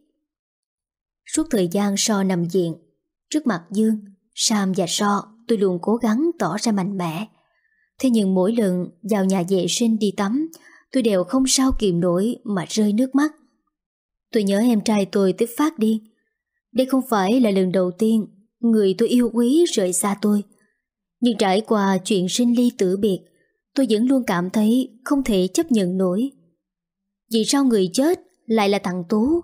Suốt thời gian So nằm viện, trước mặt Dương, Sam và So tôi luôn cố gắng tỏ ra mạnh mẽ. Thế nhưng mỗi lần vào nhà vệ sinh đi tắm, tôi đều không sao kìm nổi mà rơi nước mắt. Tôi nhớ em trai tôi tiếp phát điên. Đây không phải là lần đầu tiên người tôi yêu quý rời xa tôi. Nhưng trải qua chuyện sinh ly tử biệt, tôi vẫn luôn cảm thấy không thể chấp nhận nổi. Vì sao người chết lại là thằng Tú?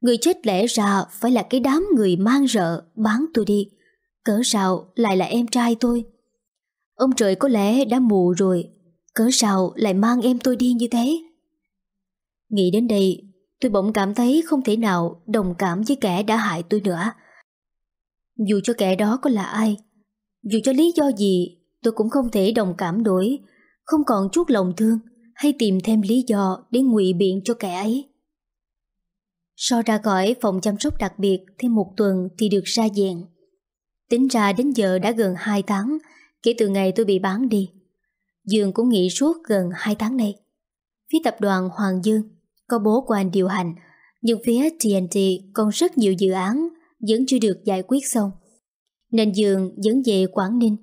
Người chết lẽ ra phải là cái đám người mang rợ bán tôi đi. Cỡ sao lại là em trai tôi? Ông trời có lẽ đã mù rồi, Cớ sao lại mang em tôi đi như thế Nghĩ đến đây, Tôi bỗng cảm thấy không thể nào Đồng cảm với kẻ đã hại tôi nữa Dù cho kẻ đó có là ai, Dù cho lý do gì, Tôi cũng không thể đồng cảm nổi, Không còn chút lòng thương Hay tìm thêm lý do để ngụy biện cho kẻ ấy So ra khỏi phòng chăm sóc đặc biệt Thêm một tuần thì được ra dạng. Tính ra đến giờ đã gần 2 tháng, Kể từ ngày tôi bị bán đi. Dương cũng nghỉ suốt gần 2 tháng nay. Phía tập đoàn Hoàng Dương Có bố của anh điều hành, Nhưng phía TNT còn rất nhiều dự án Vẫn chưa được giải quyết xong. Nên Dương vẫn về Quảng Ninh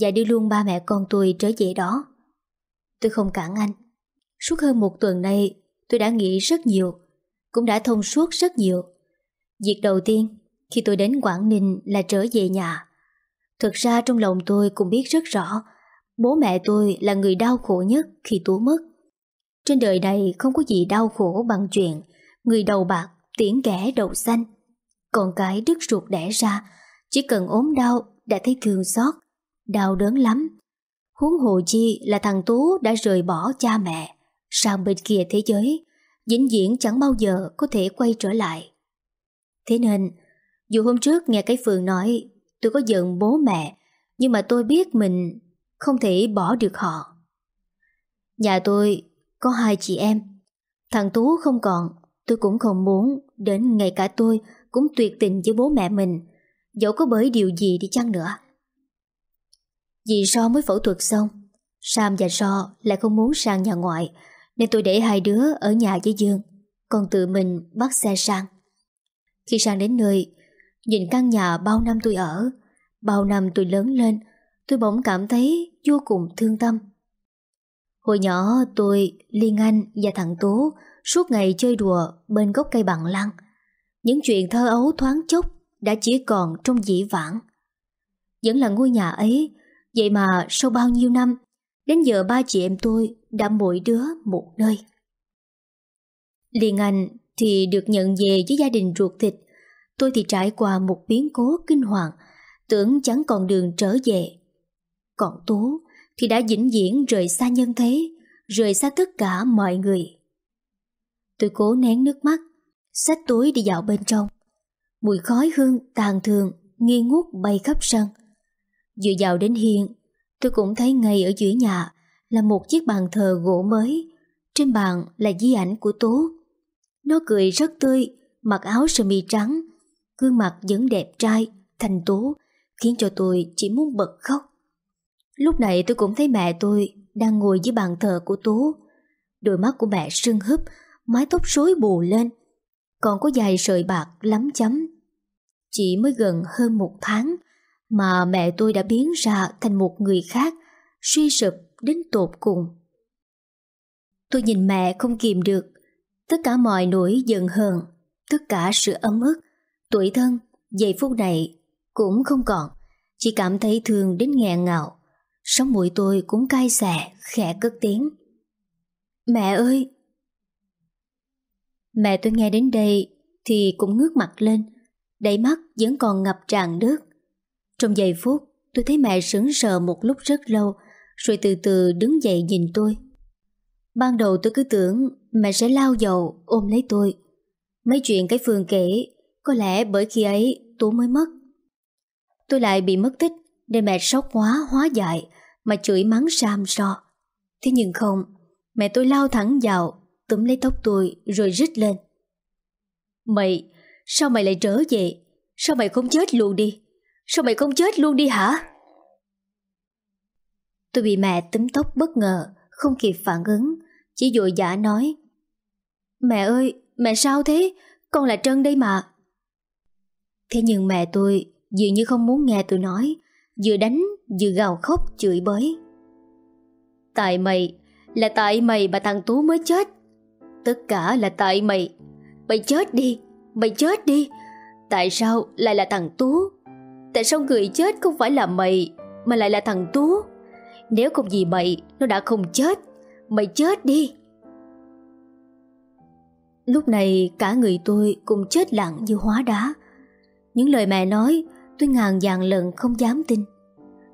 Và đưa luôn ba mẹ con tôi trở về đó. Tôi không cản anh. Suốt hơn một tuần nay, Tôi đã nghĩ rất nhiều, Cũng đã thông suốt rất nhiều. Việc đầu tiên khi tôi đến Quảng Ninh là trở về nhà. Thực ra trong lòng tôi cũng biết rất rõ, Bố mẹ tôi là người đau khổ nhất khi Tú mất. Trên đời này không có gì đau khổ bằng chuyện Người đầu bạc tiễn kẻ đầu xanh. Còn cái đứt ruột đẻ ra, Chỉ cần ốm đau đã thấy thương xót, Đau đớn lắm. Huống hồ chi là thằng Tú đã rời bỏ cha mẹ, Sang bên kia thế giới, vĩnh viễn chẳng bao giờ có thể quay trở lại. Thế nên dù hôm trước nghe cái Phường nói Tôi có giận bố mẹ Nhưng mà tôi biết mình Không thể bỏ được họ Nhà tôi có hai chị em Thằng Tú không còn Tôi cũng không muốn Đến ngày cả tôi cũng tuyệt tình với bố mẹ mình, dẫu có bởi điều gì đi chăng nữa. Vì So mới phẫu thuật xong, Sam và So lại không muốn sang nhà ngoại, nên tôi để hai đứa ở nhà với Dương, còn tự mình bắt xe sang. Khi sang đến nơi, nhìn căn nhà bao năm tôi ở, bao năm tôi lớn lên, tôi bỗng cảm thấy vô cùng thương tâm. Hồi nhỏ tôi, Liên Anh và thằng Tố suốt ngày chơi đùa bên gốc cây bằng lăng. Những chuyện thơ ấu thoáng chốc đã chỉ còn trong dĩ vãng. Vẫn là ngôi nhà ấy, vậy mà sau bao nhiêu năm, đến giờ ba chị em tôi đã mỗi đứa một nơi. Liên Anh thì được nhận về với gia đình ruột thịt, tôi thì trải qua một biến cố kinh hoàng, tưởng chẳng còn đường trở về. Còn tú thì đã vĩnh viễn rời xa nhân thế, rời xa tất cả mọi người. Tôi cố nén nước mắt, xách túi đi dạo bên trong. Mùi khói hương tàn thường, nghi ngút bay khắp sân. Vừa vào đến hiên, tôi cũng thấy ngay ở giữa nhà là một chiếc bàn thờ gỗ mới. Trên bàn là di ảnh của tú. Nó cười rất tươi, mặc áo sơ mi trắng, gương mặt vẫn đẹp trai, thành tố, khiến cho tôi chỉ muốn bật khóc. Lúc này tôi cũng thấy mẹ tôi đang ngồi dưới bàn thờ của Tố. Đôi mắt của mẹ sưng húp, mái tóc rối bù lên, còn có dài sợi bạc lắm chấm. Chỉ mới gần hơn một tháng mà mẹ tôi đã biến ra thành một người khác, suy sụp đến tột cùng. Tôi nhìn mẹ không kìm được, tất cả mọi nỗi giận hờn, tất cả sự ấm ức, tuổi thân, giây phút này cũng không còn, chỉ cảm thấy thương đến nghẹn ngào. Sống mũi tôi cũng cay xè, khẽ cất tiếng. Mẹ ơi! Mẹ tôi nghe đến đây thì cũng ngước mặt lên, đầy mắt vẫn còn ngập tràn nước. Trong giây phút, tôi thấy mẹ sững sờ một lúc rất lâu, rồi từ từ đứng dậy nhìn tôi. Ban đầu tôi cứ tưởng mẹ sẽ lao dầu ôm lấy tôi. Mấy chuyện cái Phương kể, có lẽ bởi khi ấy tôi mới mất. Tôi lại bị mất tích nên mẹ sốc quá hóa dại mà chửi mắng Sam so. Thế nhưng không, mẹ tôi lao thẳng vào, túm lấy tóc tôi rồi rít lên. Mày, sao mày lại trở về? Sao mày không chết luôn đi? Sao mày không chết luôn đi hả? Tôi bị mẹ túm tóc bất ngờ, không kịp phản ứng, chỉ dội dã nói. Mẹ ơi, mẹ sao thế? Con là Trân đây mà. Thế nhưng mẹ tôi dường như không muốn nghe tôi nói, vừa đánh vừa gào khóc chửi bới. Tại mày, là tại mày mà thằng Tú mới chết. Tất cả là tại mày. Mày chết đi, mày chết đi. Tại sao lại là thằng Tú? Tại sao người chết không phải là mày mà lại là thằng Tú? Nếu không vì mày, nó đã không chết. Mày chết đi. Lúc này cả người tôi cũng chết lặng như hóa đá. Những lời mẹ nói, tôi ngàn vàng lần không dám tin.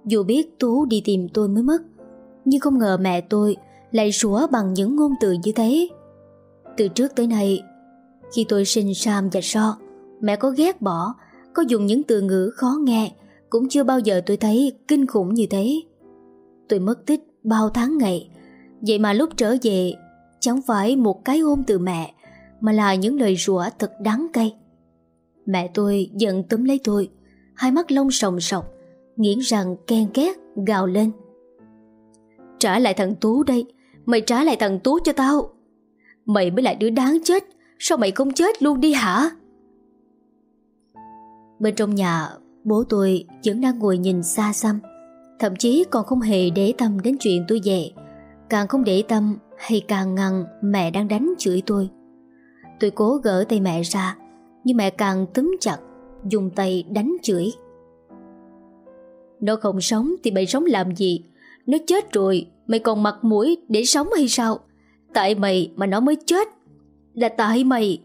Dù biết Tú đi tìm tôi mới mất, Nhưng không ngờ mẹ tôi Lại sủa bằng những ngôn từ như thế. Từ trước tới nay, Khi tôi sinh Sam và So, Mẹ có ghét bỏ, Có dùng những từ ngữ khó nghe, Cũng chưa bao giờ tôi thấy kinh khủng như thế. Tôi mất tích bao tháng ngày, Vậy mà lúc trở về, Chẳng phải một cái ôm từ mẹ, Mà là những lời rủa thật đáng cay. Mẹ tôi giận túm lấy tôi Hai mắt lông sòng sọc nghiến răng ken két gào lên. Trả lại thằng Tú đây, mày trả lại thằng Tú cho tao. Mày mới là đứa đáng chết, sao mày không chết luôn đi hả? Bên trong nhà, bố tôi vẫn đang ngồi nhìn xa xăm, thậm chí còn không hề để tâm đến chuyện tôi về, càng không để tâm hay càng ngăn mẹ đang đánh chửi tôi. Tôi cố gỡ tay mẹ ra, nhưng mẹ càng túm chặt, dùng tay đánh chửi. Nó không sống thì mày sống làm gì? Nó chết rồi Mày còn mặt mũi để sống hay sao? Tại mày mà nó mới chết Là tại mày.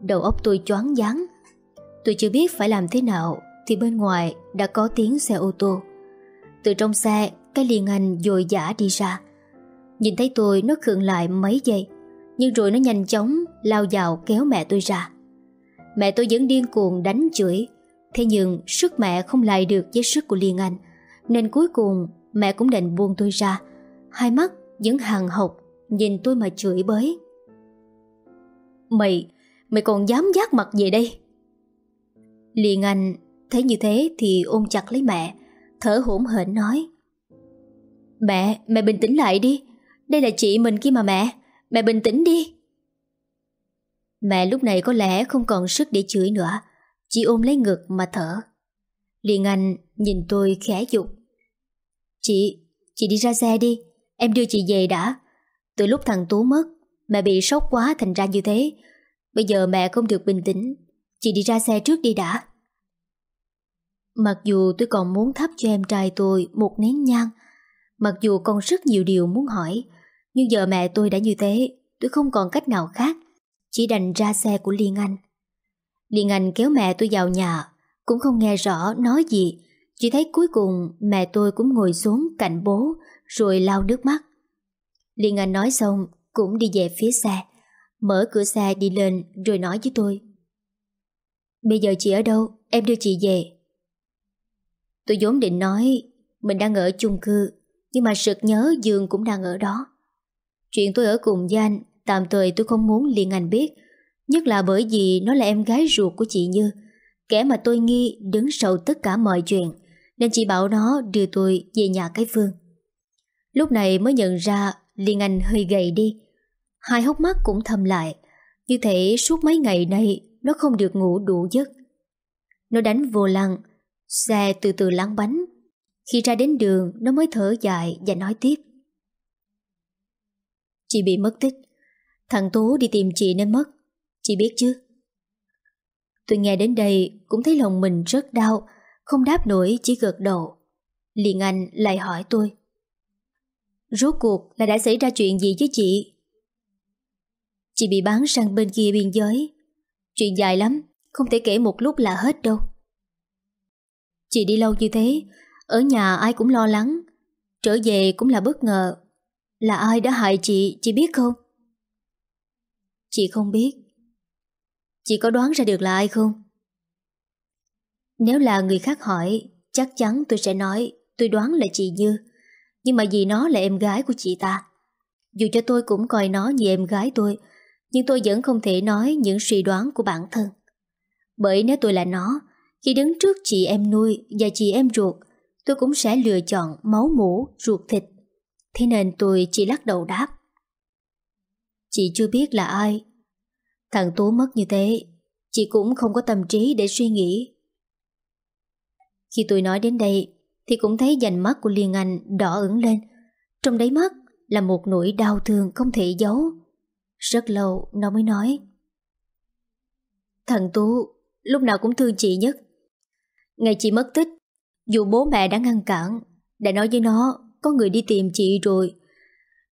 Đầu óc tôi choáng váng. Tôi chưa biết phải làm thế nào Thì bên ngoài đã có tiếng xe ô tô. Từ trong xe Cái liền anh dồi dã đi ra. Nhìn thấy tôi nó khựng lại mấy giây. Nhưng rồi nó nhanh chóng Lao vào kéo mẹ tôi ra. Mẹ tôi vẫn điên cuồng đánh chửi. Thế nhưng sức mẹ không lại được với sức của Liên Anh Nên cuối cùng mẹ cũng định buông tôi ra. Hai mắt vẫn hàng học Nhìn tôi mà chửi bới. Mày, Mày còn dám giác mặt về đây? Liên Anh thấy như thế thì ôm chặt lấy mẹ Thở hổn hển nói Mẹ, mẹ bình tĩnh lại đi. Đây là chị mình kia mà mẹ. Mẹ bình tĩnh đi. Mẹ lúc này có lẽ không còn sức để chửi nữa Chỉ ôm lấy ngực mà thở. Liền Anh nhìn tôi khẽ dục Chị, chị đi ra xe đi Em đưa chị về đã. Từ lúc thằng Tú mất Mẹ bị sốc quá thành ra như thế. Bây giờ mẹ không được bình tĩnh Chị đi ra xe trước đi đã. Mặc dù tôi còn muốn thắp cho em trai tôi một nén nhang Mặc dù còn rất nhiều điều muốn hỏi nhưng giờ mẹ tôi đã như thế, Tôi không còn cách nào khác. Chỉ đành ra xe của Liên Anh. Liên Anh kéo mẹ tôi vào nhà, Cũng không nghe rõ nói gì. Chỉ thấy cuối cùng mẹ tôi cũng ngồi xuống cạnh bố, Rồi lau nước mắt. Liên Anh nói xong, Cũng đi về phía xe. Mở cửa xe đi lên, rồi nói với tôi. Bây giờ chị ở đâu? Em đưa chị về. Tôi vốn định nói, Mình đang ở chung cư, Nhưng mà sực nhớ Dương cũng đang ở đó. Chuyện tôi ở cùng với anh, Tạm thời tôi không muốn liền anh biết. Nhất là bởi vì nó là em gái ruột của chị Như. Kẻ mà tôi nghi đứng sau tất cả mọi chuyện, Nên chị bảo nó đưa tôi về nhà cái phương. Lúc này mới nhận ra Liên Anh hơi gầy đi. Hai hốc mắt cũng thâm lại. Như thể suốt mấy ngày nay Nó không được ngủ đủ giấc. Nó đánh vô lăng, Xe từ từ lăn bánh. Khi ra đến đường, Nó mới thở dài và nói tiếp. Chị bị mất tích. Thằng Tú đi tìm chị nên mất. Chị biết chứ? Tôi nghe đến đây cũng thấy lòng mình rất đau, Không đáp nổi chỉ gật đầu. Liền Anh lại hỏi tôi. Rốt cuộc là đã xảy ra chuyện gì với chị? Chị bị bán sang bên kia biên giới. Chuyện dài lắm, Không thể kể một lúc là hết đâu. Chị đi lâu như thế, Ở nhà ai cũng lo lắng. Trở về cũng là bất ngờ. Là ai đã hại chị Chị biết không? Chị không biết. Chị có đoán ra được là ai không? Nếu là người khác hỏi Chắc chắn tôi sẽ nói Tôi đoán là chị Như. Nhưng mà vì nó là em gái của chị ta. Dù cho tôi cũng coi nó như em gái tôi Nhưng tôi vẫn không thể nói Những suy đoán của bản thân. Bởi nếu tôi là nó Khi đứng trước chị em nuôi Và chị em ruột Tôi cũng sẽ lựa chọn máu mũ, ruột thịt Thế nên tôi chỉ lắc đầu đáp. Chị chưa biết là ai. Thằng Tú mất như thế, Chị cũng không có tâm trí để suy nghĩ. Khi tôi nói đến đây, Thì cũng thấy dành mắt của Liên Anh đỏ ửng lên. Trong đáy mắt là một nỗi đau thương không thể giấu. Rất lâu nó mới nói. Thằng Tú, lúc nào cũng thương chị nhất. Ngày chị mất tích, Dù bố mẹ đã ngăn cản, Đã nói với nó có người đi tìm chị rồi.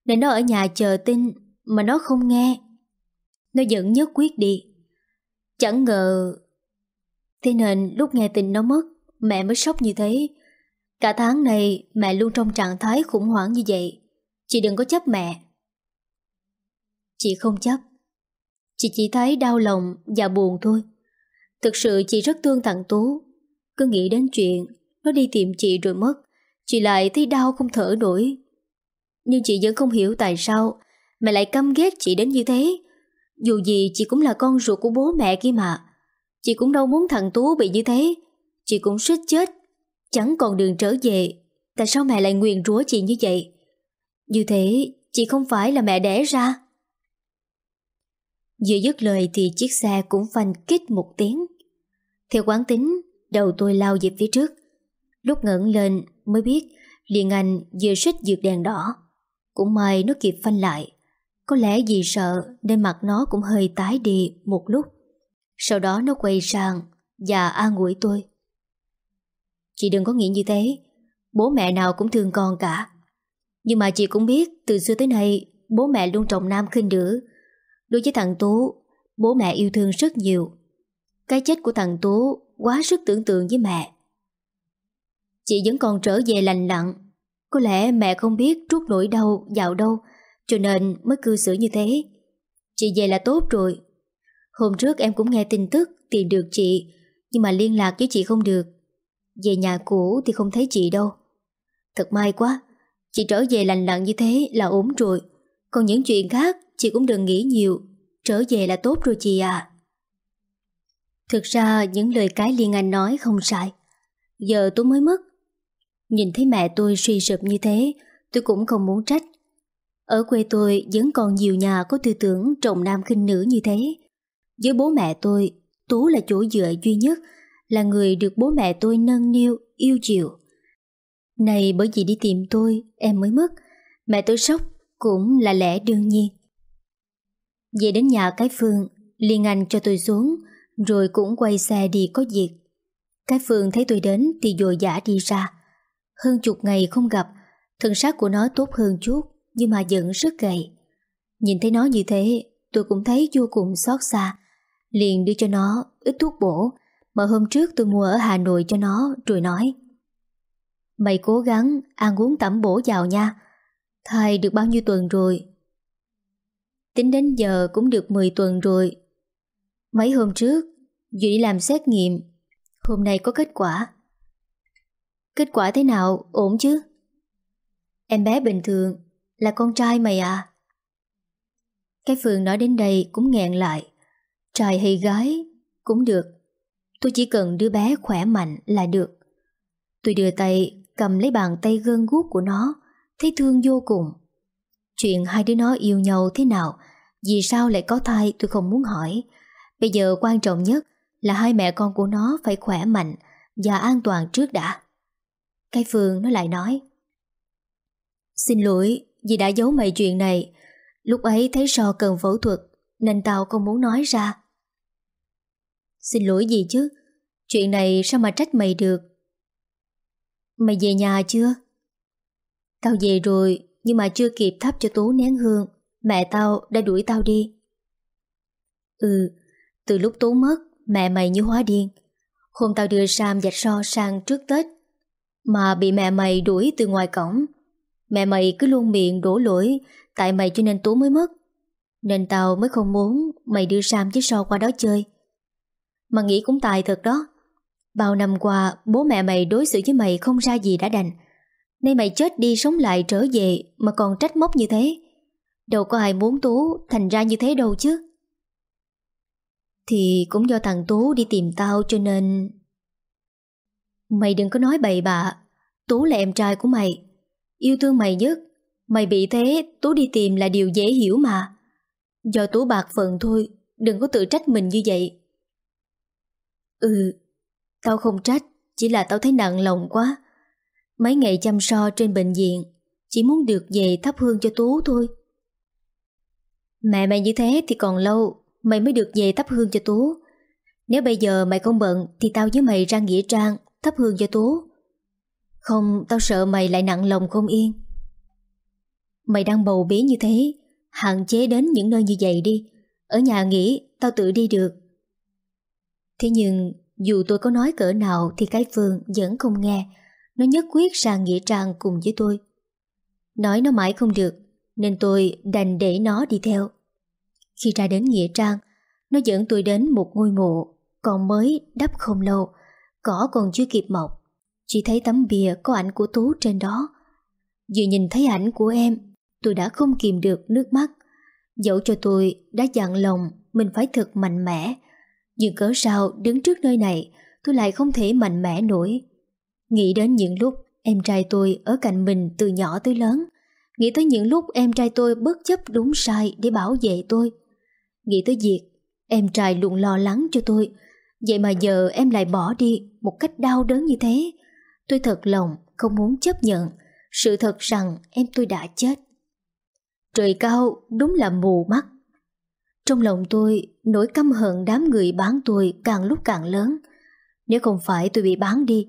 Nên nó ở nhà chờ tin Mà nó không nghe. Nó vẫn nhất quyết đi. Chẳng ngờ, Thế nên lúc nghe tin nó mất, Mẹ mới sốc như thế. Cả tháng này mẹ luôn trong trạng thái khủng hoảng như vậy. Chị đừng có chấp mẹ. Chị không chấp. Chị chỉ thấy đau lòng và buồn thôi. Thực sự chị rất thương thằng Tú. Cứ nghĩ đến chuyện Nó đi tìm chị rồi mất. Chị lại thấy đau không thở nổi. Nhưng chị vẫn không hiểu tại sao Mẹ lại căm ghét chị đến như thế. Dù gì chị cũng là con ruột của bố mẹ kia mà. Chị cũng đâu muốn thằng Tú bị như thế. Chị cũng suýt chết. Chẳng còn đường trở về. Tại sao mẹ lại nguyền rủa chị như vậy? Như thế, chị không phải là mẹ đẻ ra. Vừa dứt lời thì chiếc xe cũng phanh kích một tiếng. Theo quán tính, Đầu tôi lao về phía trước. Lúc ngẩng lên mới biết Liên Anh vừa xích dược đèn đỏ. Cũng may nó kịp phanh lại. Có lẽ vì sợ Nên mặt nó cũng hơi tái đi một lúc. Sau đó nó quay sang Và an ủi tôi. Chị đừng có nghĩ như thế. Bố mẹ nào cũng thương con cả. Nhưng mà chị cũng biết Từ xưa tới nay Bố mẹ luôn trọng nam khinh nữ. Đối với thằng Tú, Bố mẹ yêu thương rất nhiều. Cái chết của thằng Tú Quá sức tưởng tượng với mẹ. Chị vẫn còn trở về lành lặn. Có lẽ mẹ không biết trút nỗi đau vào đâu, Cho nên mới cư xử như thế. Chị về là tốt rồi. Hôm trước em cũng nghe tin tức Tìm được chị, Nhưng mà liên lạc với chị không được. Về nhà cũ thì không thấy chị đâu. Thật may quá, Chị trở về lành lặn như thế là ổn rồi. Còn những chuyện khác Chị cũng đừng nghĩ nhiều. Trở về là tốt rồi chị à. Thực ra những lời cái Liên Anh nói không sai. Giờ tôi mới mất. Nhìn thấy mẹ tôi suy sụp như thế, tôi cũng không muốn trách. Ở quê tôi vẫn còn nhiều nhà có tư tưởng trọng nam khinh nữ như thế. Với bố mẹ tôi, Tú là chỗ dựa duy nhất, là người được bố mẹ tôi nâng niu, yêu chiều. Này bởi vì đi tìm tôi, em mới mất. Mẹ tôi sốc cũng là lẽ đương nhiên. Về đến nhà cái Phương, Liên Anh cho tôi xuống, rồi cũng quay xe đi có việc. Cái Phương thấy tôi đến thì dội dã đi ra. Hơn chục ngày không gặp, thân xác của nó tốt hơn chút, nhưng mà vẫn rất gầy. Nhìn thấy nó như thế, tôi cũng thấy vô cùng xót xa. Liền đưa cho nó ít thuốc bổ, mà hôm trước tôi mua ở Hà Nội cho nó, rồi nói. Mày cố gắng ăn uống tẩm bổ vào nha. Thai được bao nhiêu tuần rồi? Tính đến giờ cũng được 10 tuần rồi. Mấy hôm trước, Duy làm xét nghiệm. Hôm nay có kết quả. Kết quả thế nào, ổn chứ? Em bé bình thường, là con trai mày à? Cái Phương nói đến đây cũng nghẹn lại. Trai hay gái, cũng được. Tôi chỉ cần đứa bé khỏe mạnh là được. Tôi đưa tay cầm lấy bàn tay gân guốc của nó, thấy thương vô cùng. Chuyện hai đứa nó yêu nhau thế nào, vì sao lại có thai tôi không muốn hỏi. Bây giờ quan trọng nhất là hai mẹ con của nó phải khỏe mạnh và an toàn trước đã. Cái Phương nó lại nói. Xin lỗi vì đã giấu mày chuyện này. Lúc ấy thấy so cần phẫu thuật, Nên tao không muốn nói ra. Xin lỗi gì chứ? Chuyện này sao mà trách mày được? Mày về nhà chưa? Tao về rồi, Nhưng mà chưa kịp thắp cho Tú nén hương. Mẹ tao đã đuổi tao đi. Ừ Từ lúc Tú mất, Mẹ mày như hóa điên. Hôm tao đưa Sam và So sang trước Tết mà bị mẹ mày đuổi từ ngoài cổng. Mẹ mày cứ luôn miệng đổ lỗi, Tại mày cho nên Tú mới mất. Nên tao mới không muốn Mày đưa Sam chứ So qua đó chơi. Mà nghĩ cũng tài thật đó. Bao năm qua, bố mẹ mày đối xử với mày không ra gì đã đành. Nay mày chết đi sống lại trở về Mà còn trách móc như thế. Đâu có ai muốn Tú thành ra như thế đâu chứ. Thì cũng do thằng Tú đi tìm tao cho nên Mày đừng có nói bậy bạ. Tú là em trai của mày. Yêu thương mày nhất. Mày bị thế, Tú đi tìm là điều dễ hiểu mà. Do Tú bạc phận thôi, Đừng có tự trách mình như vậy. Ừ Tao không trách, Chỉ là tao thấy nặng lòng quá. Mấy ngày chăm so trên bệnh viện, Chỉ muốn được về thắp hương cho Tú thôi. Mẹ mày như thế thì còn lâu, Mày mới được về thắp hương cho Tú. Nếu bây giờ mày không bận Thì tao với mày ra nghĩa trang. Thắp hương cho Tú. Không, tao sợ mày lại nặng lòng không yên. Mày đang bầu bí như thế, Hạn chế đến những nơi như vậy đi. Ở nhà nghỉ, tao tự đi được. Thế nhưng, Dù tôi có nói cỡ nào Thì cái Phương vẫn không nghe. Nó nhất quyết sang nghĩa trang cùng với tôi. Nói nó mãi không được, Nên tôi đành để nó đi theo. Khi ra đến nghĩa trang, Nó dẫn tôi đến một ngôi mộ, Còn mới đắp không lâu. Cỏ còn chưa kịp mọc Chỉ thấy tấm bìa có ảnh của Tú trên đó Vừa nhìn thấy ảnh của em tôi đã không kìm được nước mắt. Dẫu cho tôi đã dặn lòng mình phải thật mạnh mẽ, nhưng cớ sao đứng trước nơi này tôi lại không thể mạnh mẽ nổi. Nghĩ đến những lúc em trai tôi ở cạnh mình từ nhỏ tới lớn, nghĩ tới những lúc em trai tôi bất chấp đúng sai để bảo vệ tôi. Nghĩ tới việc em trai luôn lo lắng cho tôi, vậy mà giờ em lại bỏ đi một cách đau đớn như thế. Tôi thật lòng không muốn chấp nhận sự thật rằng em tôi đã chết. Trời cao đúng là mù mắt. Trong lòng tôi, nỗi căm hận đám người bán tôi càng lúc càng lớn. Nếu không phải tôi bị bán đi,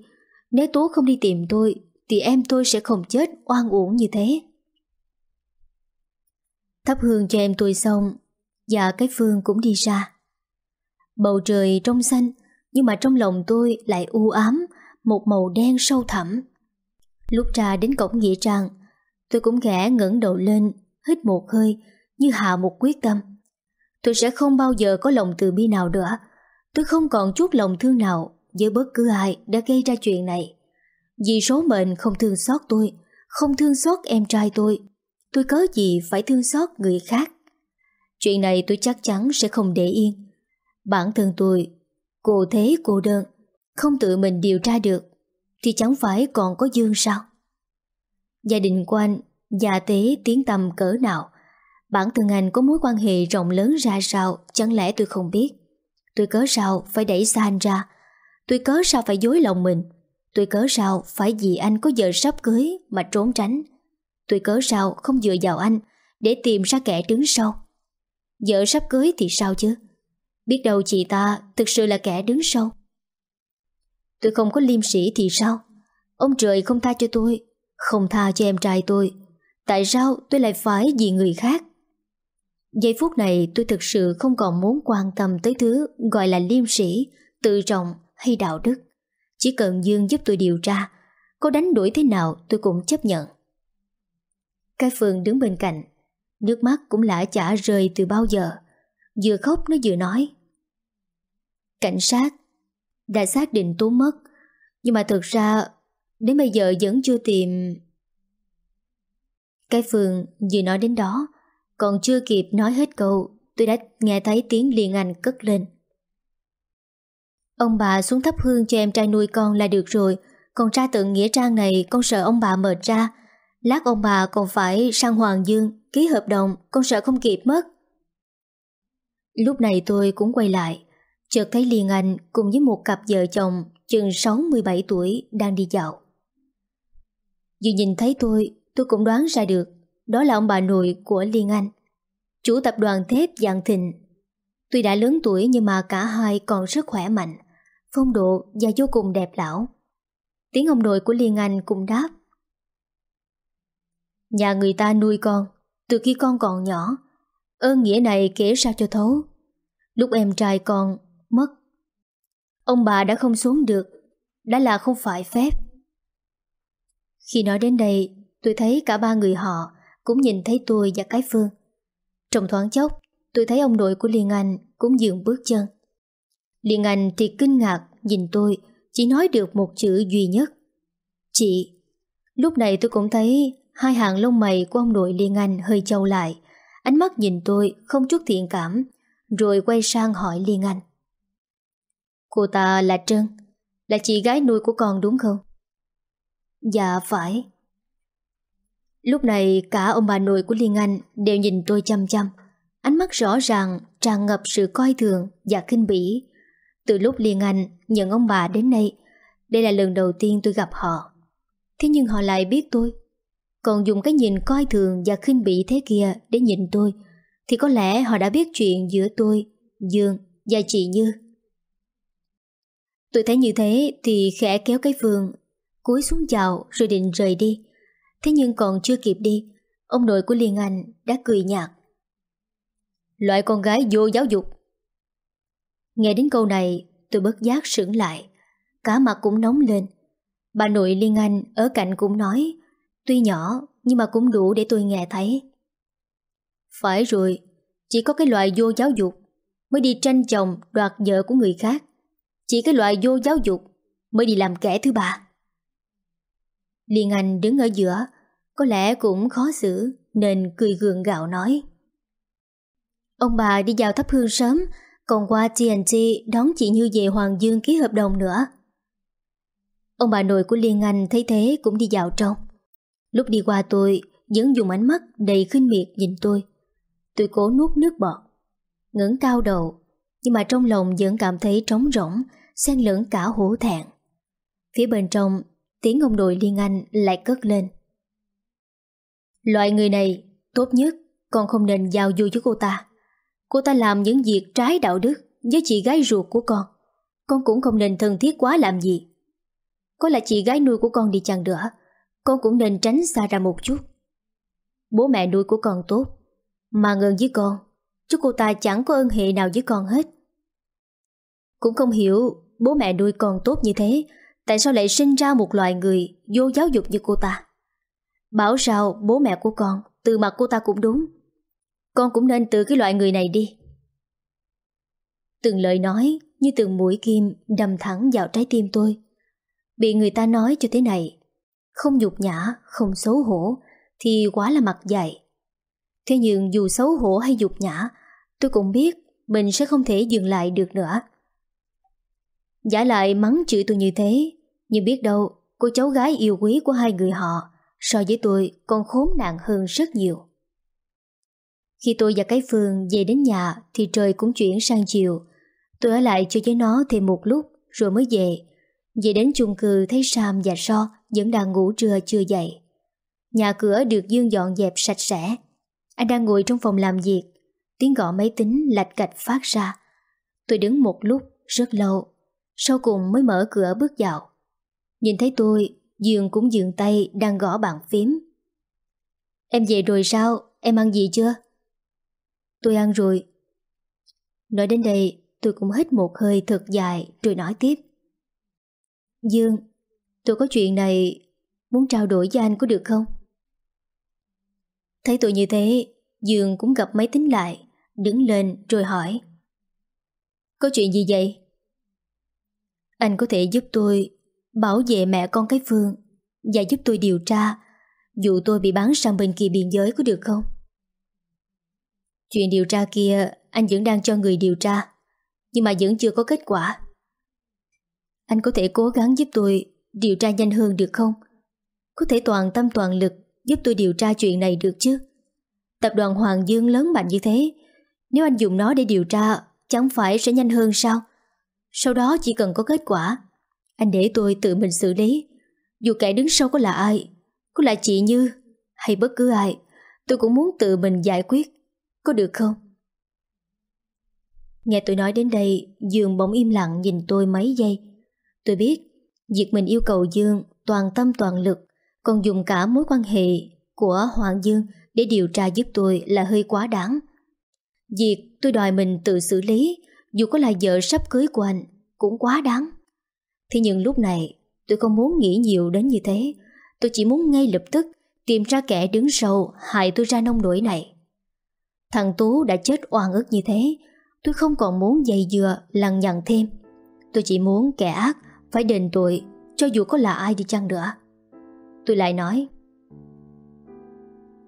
nếu Tố không đi tìm tôi, thì em tôi sẽ không chết oan uổng như thế. Thắp hương cho em tôi xong, và cái Phương cũng đi ra. Bầu trời trong xanh, nhưng mà trong lòng tôi lại u ám, một màu đen sâu thẳm. Lúc ra đến cổng nghĩa trang, tôi cũng khẽ ngẩng đầu lên hít một hơi như hạ một quyết tâm. Tôi sẽ không bao giờ có lòng từ bi nào nữa. Tôi không còn chút lòng thương nào với bất cứ ai đã gây ra chuyện này. Vì số mệnh không thương xót tôi, không thương xót em trai tôi. Tôi có gì phải thương xót người khác. Chuyện này tôi chắc chắn sẽ không để yên. Bản thân tôi, Cô thế cô đơn, Không tự mình điều tra được, Thì chẳng phải còn có Dương sao? Gia đình của anh, Gia tế tiếng tầm cỡ nào? Bản thân anh có mối quan hệ rộng lớn ra sao? Chẳng lẽ tôi không biết? Tôi cớ sao phải đẩy xa anh ra? Tôi cớ sao phải dối lòng mình? Tôi cớ sao phải vì anh có vợ sắp cưới Mà trốn tránh? Tôi cớ sao không dựa vào anh Để tìm ra kẻ đứng sau? Vợ sắp cưới thì sao chứ? Biết đâu chị ta thực sự là kẻ đứng sau Tôi không có liêm sĩ thì sao Ông trời không tha cho tôi Không tha cho em trai tôi Tại sao tôi lại phải vì người khác Giây phút này tôi thực sự không còn muốn quan tâm tới thứ gọi là liêm sĩ, tự trọng hay đạo đức. Chỉ cần Dương giúp tôi điều tra, có đánh đuổi thế nào tôi cũng chấp nhận. Cái phường đứng bên cạnh, nước mắt cũng lã chả rơi từ bao giờ. Vừa khóc nó vừa nói. Cảnh sát đã xác định Tú mất, nhưng mà thực ra đến bây giờ vẫn chưa tìm... Cái Phương vừa nói đến đó, còn chưa kịp nói hết câu Tôi đã nghe thấy tiếng liền anh cất lên. Ông bà xuống thắp hương cho em trai nuôi con là được rồi Còn ra tượng nghĩa trang này Con sợ ông bà mệt ra. Lát ông bà còn phải sang Hoàng Dương Ký hợp đồng Con sợ không kịp mất. Lúc này tôi cũng quay lại, Chợt thấy liên anh cùng với một cặp vợ chồng Chừng 6-17 tuổi Đang đi dạo. Vừa nhìn thấy tôi Tôi cũng đoán ra được, đó là ông bà nội của Liên Anh, Chủ tập đoàn thép Giang Thịnh. Tuy đã lớn tuổi nhưng mà cả hai còn rất khỏe mạnh, Phong độ và vô cùng đẹp lão. Tiếng ông nội của Liên Anh cũng đáp. Nhà người ta nuôi con, Từ khi con còn nhỏ Ơn nghĩa này kể sao cho thấu Lúc em trai con mất Ông bà đã không xuống được Đã là không phải phép Khi nói đến đây Tôi thấy cả ba người họ cũng nhìn thấy tôi và cái Phương. Trong thoáng chốc, tôi thấy ông nội của Liên Anh cũng dừng bước chân. Liên Anh thì kinh ngạc nhìn tôi, chỉ nói được một chữ duy nhất. Chị. Lúc này tôi cũng thấy hai hàng lông mày của ông nội Liên Anh hơi trâu lại. Ánh mắt nhìn tôi không chút thiện cảm, rồi quay sang hỏi Liên Anh. Cô ta là Trân, là chị gái nuôi của con đúng không? Dạ phải. Lúc này cả ông bà nội của Liên Anh đều nhìn tôi chăm chăm. Ánh mắt rõ ràng tràn ngập sự coi thường và kinh bỉ. Từ lúc Liên Anh nhận ông bà đến nay, đây là lần đầu tiên tôi gặp họ. Thế nhưng họ lại biết tôi. Còn dùng cái nhìn coi thường và khinh bỉ thế kia để nhìn tôi, thì có lẽ họ đã biết chuyện giữa tôi, Dương và chị Như. Tôi thấy như thế thì khẽ kéo cái phương, cúi xuống chào rồi định rời đi. Thế nhưng còn chưa kịp đi Ông nội của Liên Anh đã cười nhạt Loại con gái vô giáo dục Nghe đến câu này Tôi bất giác sững lại Cả mặt cũng nóng lên Bà nội Liên Anh ở cạnh cũng nói Tuy nhỏ, nhưng mà cũng đủ để tôi nghe thấy. Phải rồi, Chỉ có cái loại vô giáo dục Mới đi tranh chồng đoạt vợ của người khác. Chỉ cái loại vô giáo dục Mới đi làm kẻ thứ ba. Liên Anh đứng ở giữa, Có lẽ cũng khó xử, Nên cười gượng gạo nói. Ông bà đi vào thắp hương sớm, Còn qua TNT đón chị Như về Hoàng Dương ký hợp đồng nữa. Ông bà nội của Liên Anh thấy thế cũng đi vào trong. Lúc đi qua tôi Vẫn dùng ánh mắt đầy khinh miệt nhìn tôi. Tôi cố nuốt nước bọt, ngẩng cao đầu, Nhưng mà trong lòng vẫn cảm thấy trống rỗng, xen lẫn cả hổ thẹn. Phía bên trong, Tiếng ông đội Liên Anh lại cất lên. Loại người này, Tốt nhất, Con không nên giao du với cô ta. Cô ta làm những việc trái đạo đức Với chị gái ruột của con. Con cũng không nên thân thiết quá làm gì. Có là chị gái nuôi của con đi chăng nữa con cũng nên tránh xa ra một chút. Bố mẹ nuôi của con tốt, Mà ngừng với con Chứ cô ta chẳng có ơn hệ nào với con hết. Cũng không hiểu Bố mẹ nuôi con tốt như thế, Tại sao lại sinh ra một loài người Vô giáo dục như cô ta. Bảo sao bố mẹ của con, Từ mặt cô ta cũng đúng. Con cũng nên từ cái loại người này đi. Từng lời nói Như từng mũi kim đâm thẳng vào trái tim tôi. Bị người ta nói cho thế này không nhục nhã, Không xấu hổ, Thì quá là mặt dày. Thế nhưng dù xấu hổ hay nhục nhã, Tôi cũng biết Mình sẽ không thể dừng lại được nữa. Giả lại mắng chửi tôi như thế, Nhưng biết đâu cô cháu gái yêu quý của hai người họ So với tôi còn khốn nạn hơn rất nhiều. Khi tôi và cái Phương về đến nhà Thì trời cũng chuyển sang chiều. Tôi ở lại chơi với nó thêm một lúc Rồi mới về. Về đến chung cư thấy Sam và So vẫn đang ngủ trưa chưa dậy. Nhà cửa được Dương dọn dẹp sạch sẽ. Anh đang ngồi trong phòng làm việc. Tiếng gõ máy tính lạch cạch phát ra. Tôi đứng một lúc, rất lâu. Sau cùng mới mở cửa bước vào. Nhìn thấy tôi, Dương cũng dường tay đang gõ bàn phím. Em về rồi sao? Em ăn gì chưa? Tôi ăn rồi. Nói đến đây, tôi cũng hít một hơi thật dài Rồi nói tiếp. Dương Tôi có chuyện này Muốn trao đổi với anh có được không Thấy tôi như thế, Dương cũng gặp máy tính lại, Đứng lên rồi hỏi Có chuyện gì vậy? Anh có thể giúp tôi Bảo vệ mẹ con cái Phương Và giúp tôi điều tra Dù tôi bị bán sang bên kia biên giới có được không? Chuyện điều tra kia Anh vẫn đang cho người điều tra, Nhưng mà vẫn chưa có kết quả Anh có thể cố gắng giúp tôi Điều tra nhanh hơn được không? Có thể toàn tâm toàn lực Giúp tôi điều tra chuyện này được chứ? Tập đoàn Hoàng Dương lớn mạnh như thế, Nếu anh dùng nó để điều tra, Chẳng phải sẽ nhanh hơn sao? Sau đó chỉ cần có kết quả, Anh để tôi tự mình xử lý. Dù kẻ đứng sau có là ai, Có là chị Như Hay bất cứ ai, Tôi cũng muốn tự mình giải quyết. Có được không? Nghe tôi nói đến đây, Dương bỗng im lặng nhìn tôi mấy giây. Tôi biết Việc mình yêu cầu Dương toàn tâm toàn lực Còn dùng cả mối quan hệ của Hoàng Dương để điều tra giúp tôi là hơi quá đáng. Việc tôi đòi mình tự xử lý, dù có là vợ sắp cưới của anh, cũng quá đáng. Thế nhưng lúc này, tôi không muốn nghĩ nhiều đến như thế. Tôi chỉ muốn ngay lập tức tìm ra kẻ đứng sau hại tôi ra nông nổi này. Thằng Tú đã chết oan ức như thế, tôi không còn muốn dày dừa lằng nhằng thêm. Tôi chỉ muốn kẻ ác phải đền tội, cho dù có là ai đi chăng nữa. Tôi lại nói,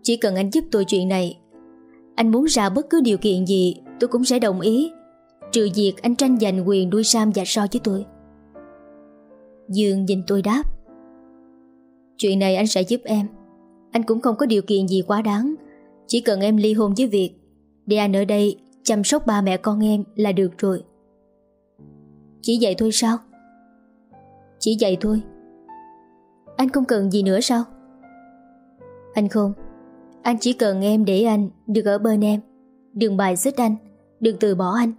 chỉ cần anh giúp tôi chuyện này, Anh muốn ra bất cứ điều kiện gì, Tôi cũng sẽ đồng ý, Trừ việc anh tranh giành quyền đuôi Sam và so với tôi Dương nhìn tôi đáp, Chuyện này anh sẽ giúp em Anh cũng không có điều kiện gì quá đáng Chỉ cần em ly hôn với việc Để anh ở đây chăm sóc ba mẹ con em là được rồi Chỉ vậy thôi sao? Chỉ vậy thôi. Anh không cần gì nữa sao? Anh không. Anh chỉ cần em để anh được ở bên em. Đừng bài xích anh. Đừng từ bỏ anh.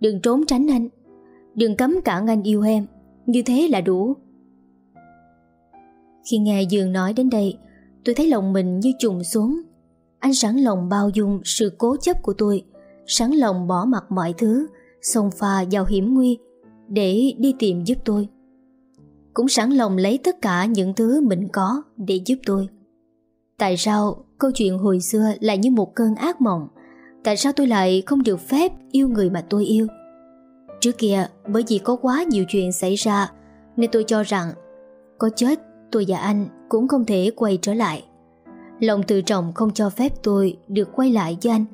Đừng trốn tránh anh. Đừng cấm cản anh yêu em. Như thế là đủ. Khi nghe Dương nói đến đây, Tôi thấy lòng mình như trùng xuống. Anh sẵn lòng bao dung sự cố chấp của tôi, Sẵn lòng bỏ mặt mọi thứ, Xông pha vào hiểm nguy Để đi tìm giúp tôi. Cũng sẵn lòng lấy tất cả những thứ mình có Để giúp tôi. Tại sao Câu chuyện hồi xưa lại như một cơn ác mộng? Tại sao tôi lại không được phép yêu người mà tôi yêu? Trước kia, bởi vì có quá nhiều chuyện xảy ra, Nên tôi cho rằng Có chết tôi và anh cũng không thể quay trở lại. Lòng tự trọng không cho phép tôi được quay lại với anh.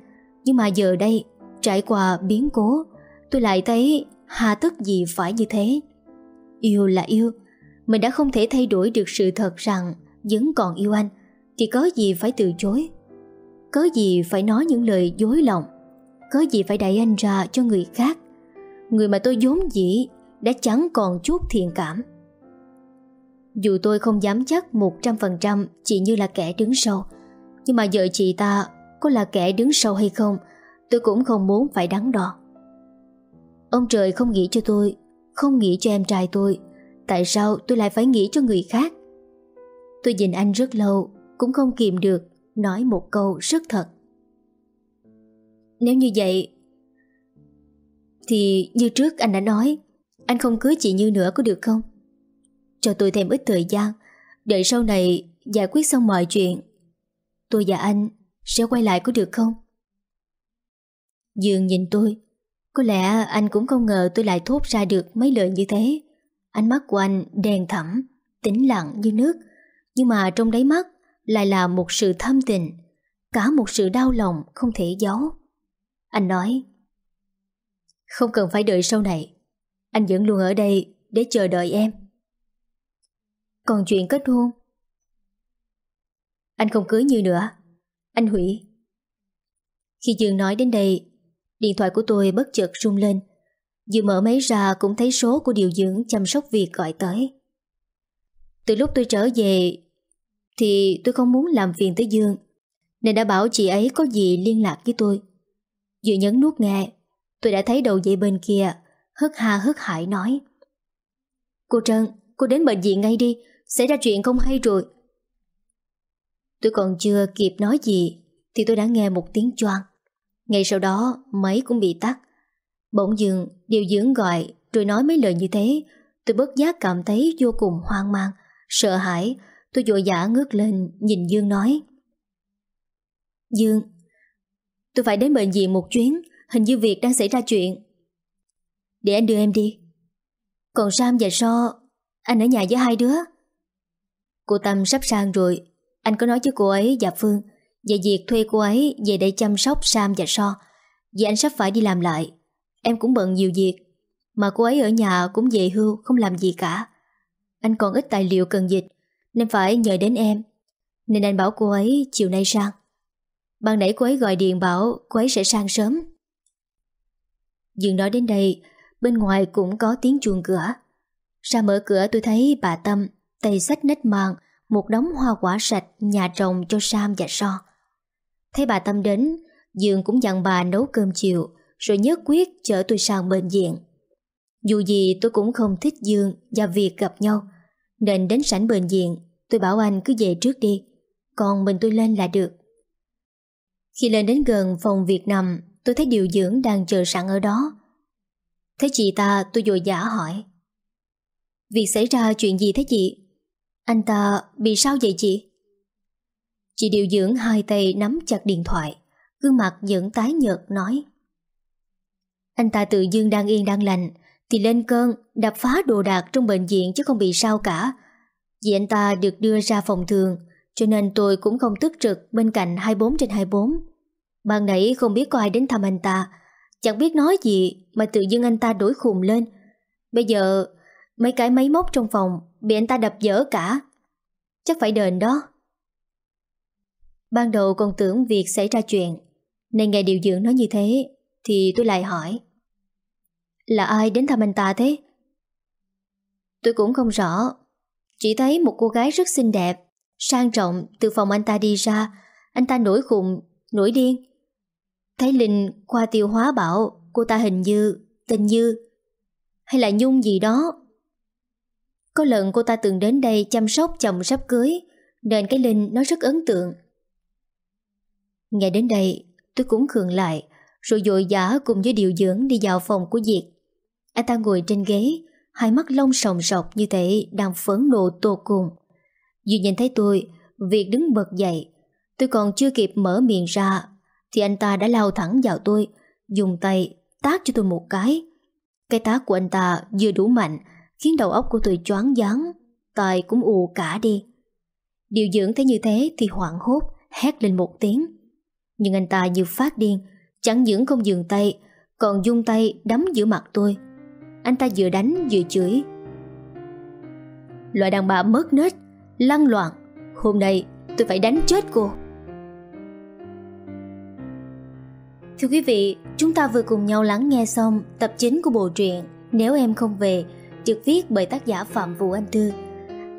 Nhưng mà giờ đây, Trải qua biến cố, Tôi lại thấy hà tất gì phải như thế. Yêu là yêu mình đã không thể thay đổi được sự thật rằng Vẫn còn yêu anh. Thì có gì phải từ chối? Có gì phải nói những lời dối lòng? Có gì phải đẩy anh ra cho người khác? Người mà tôi vốn dĩ Đã chẳng còn chút thiện cảm. Dù tôi không dám chắc 100% Chị như là kẻ đứng sau, Nhưng mà vợ chị ta Có là kẻ đứng sau hay không, Tôi cũng không muốn phải đắn đo. Ông trời không nghĩ cho tôi, Không nghĩ cho em trai tôi. Tại sao tôi lại phải nghĩ cho người khác Tôi nhìn anh rất lâu, cũng không kìm được, nói một câu rất thật. Nếu như vậy, thì như trước anh đã nói, anh không cưới chị Như nữa có được không? Cho tôi thêm ít thời gian, đợi sau này giải quyết xong mọi chuyện. Tôi và anh sẽ quay lại có được không? Dương nhìn tôi, Có lẽ anh cũng không ngờ tôi lại thốt ra được mấy lời như thế Ánh mắt của anh đèn thẳm Tĩnh lặng như nước Nhưng mà trong đáy mắt lại là một sự thâm tình, cả một sự đau lòng không thể giấu. Anh nói, không cần phải đợi sau này, Anh vẫn luôn ở đây để chờ đợi em. Còn chuyện kết hôn? Anh không cưới như nữa. Anh hủy. Khi Dương nói đến đây, điện thoại của tôi bất chợt rung lên. Vừa mở máy ra cũng thấy số của điều dưỡng chăm sóc việc gọi tới. Từ lúc tôi trở về thì tôi không muốn làm phiền tới Dương nên đã bảo chị ấy có gì liên lạc với tôi. Vừa nhấn nút nghe tôi đã thấy đầu dây bên kia hất ha hất hải nói Cô Trân, cô đến bệnh viện ngay đi xảy ra chuyện không hay rồi. Tôi còn chưa kịp nói gì thì tôi đã nghe một tiếng choang. Ngay sau đó máy cũng bị tắt. Bỗng dừng điều dưỡng gọi, rồi nói mấy lời như thế. Tôi bất giác cảm thấy vô cùng hoang mang, Sợ hãi. Tôi dội giả ngước lên, Nhìn Dương nói. Dương, Tôi phải đến bệnh viện một chuyến, Hình như việc đang xảy ra chuyện. Để anh đưa em đi. Còn Sam và So, Anh ở nhà với hai đứa. Cô Tâm sắp sang rồi. Anh có nói với cô ấy và Phương Về việc thuê cô ấy về đây chăm sóc Sam và So. Vì anh sắp phải đi làm lại. Em cũng bận nhiều việc. Mà cô ấy ở nhà cũng về hưu, Không làm gì cả. Anh còn ít tài liệu cần dịch, Nên phải nhờ đến em. Nên anh bảo cô ấy chiều nay sang. Ban nãy cô ấy gọi điện bảo Cô ấy sẽ sang sớm. Dừng nói đến đây, Bên ngoài cũng có tiếng chuông cửa. Ra mở cửa tôi thấy bà Tâm Tay sách nách màng, Một đống hoa quả sạch nhà trồng cho Sam và So. Thấy bà Tâm đến Dương cũng dặn bà nấu cơm chiều. Rồi nhất quyết chở tôi sang bệnh viện. Dù gì tôi cũng không thích Dương Và việc gặp nhau. Nên đến sảnh bệnh viện, Tôi bảo anh cứ về trước đi, Còn mình tôi lên là được. Khi lên đến gần phòng việc nằm Tôi thấy điều dưỡng đang chờ sẵn ở đó. Thấy chị ta, tôi dội giả hỏi. Việc xảy ra chuyện gì thế chị? Anh ta bị sao vậy chị? Chị điều dưỡng hai tay nắm chặt điện thoại, Gương mặt vẫn tái nhợt, nói. Anh ta tự dưng đang yên đang lành, thì lên cơn, đập phá đồ đạc trong bệnh viện chứ không bị sao cả. Vì anh ta được đưa ra phòng thường, cho nên tôi cũng không tức trực bên cạnh 24 trên 24. Ban nãy không biết có ai đến thăm anh ta, Chẳng biết nói gì Mà tự dưng anh ta đổi khùng lên Bây giờ, mấy cái máy móc trong phòng Bị anh ta đập dở cả Chắc phải đền đó Ban đầu còn tưởng việc xảy ra chuyện, Nên nghe điều dưỡng nói như thế thì tôi lại hỏi. Là ai đến thăm anh ta thế? Tôi cũng không rõ. Chỉ thấy một cô gái rất xinh đẹp Sang trọng từ phòng anh ta đi ra. Anh ta nổi khùng, nổi điên. Thấy Linh qua tiêu hóa bảo Cô ta hình như, tình như. Hay là Nhung gì đó. Có lần cô ta từng đến đây Chăm sóc chồng sắp cưới Nên cái Linh nó rất ấn tượng. Nghe đến đây Tôi cũng khường lại. Rồi dội dã cùng với điều dưỡng đi vào phòng của Diệt anh ta ngồi trên ghế, Hai mắt lông sòng sọc như thể Đang phấn nộ tột cùng. Vừa nhìn thấy tôi, việt đứng bật dậy. Tôi còn chưa kịp mở miệng ra, Thì anh ta đã lao thẳng vào tôi, Dùng tay tát cho tôi một cái. Cái tát của anh ta vừa đủ mạnh, Khiến đầu óc của tôi choáng váng, Tai cũng ù cả đi. Điều dưỡng thấy như thế thì hoảng hốt, Hét lên một tiếng. Nhưng anh ta như phát điên Chẳng những không dừng tay Còn dung tay đấm giữa mặt tôi. Anh ta vừa đánh vừa chửi. Loại đàn bà mất nết Lăn loạn. Hôm nay tôi phải đánh chết cô. Thưa quý vị, chúng ta vừa cùng nhau lắng nghe xong tập chính của bộ truyện Nếu em không về, được viết bởi tác giả Phạm Vũ Anh thư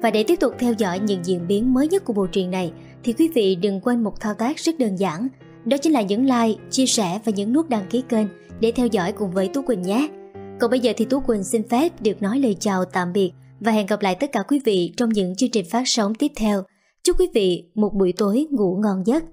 Và để tiếp tục theo dõi những diễn biến mới nhất của bộ truyện này, thì quý vị đừng quên một thao tác rất đơn giản, đó chính là những like, chia sẻ và những nút đăng ký kênh để theo dõi cùng với Tú Quỳnh nhé. Còn bây giờ thì Tú Quỳnh xin phép được nói lời chào tạm biệt và hẹn gặp lại tất cả quý vị trong những chương trình phát sóng tiếp theo. Chúc quý vị một buổi tối ngủ ngon giấc.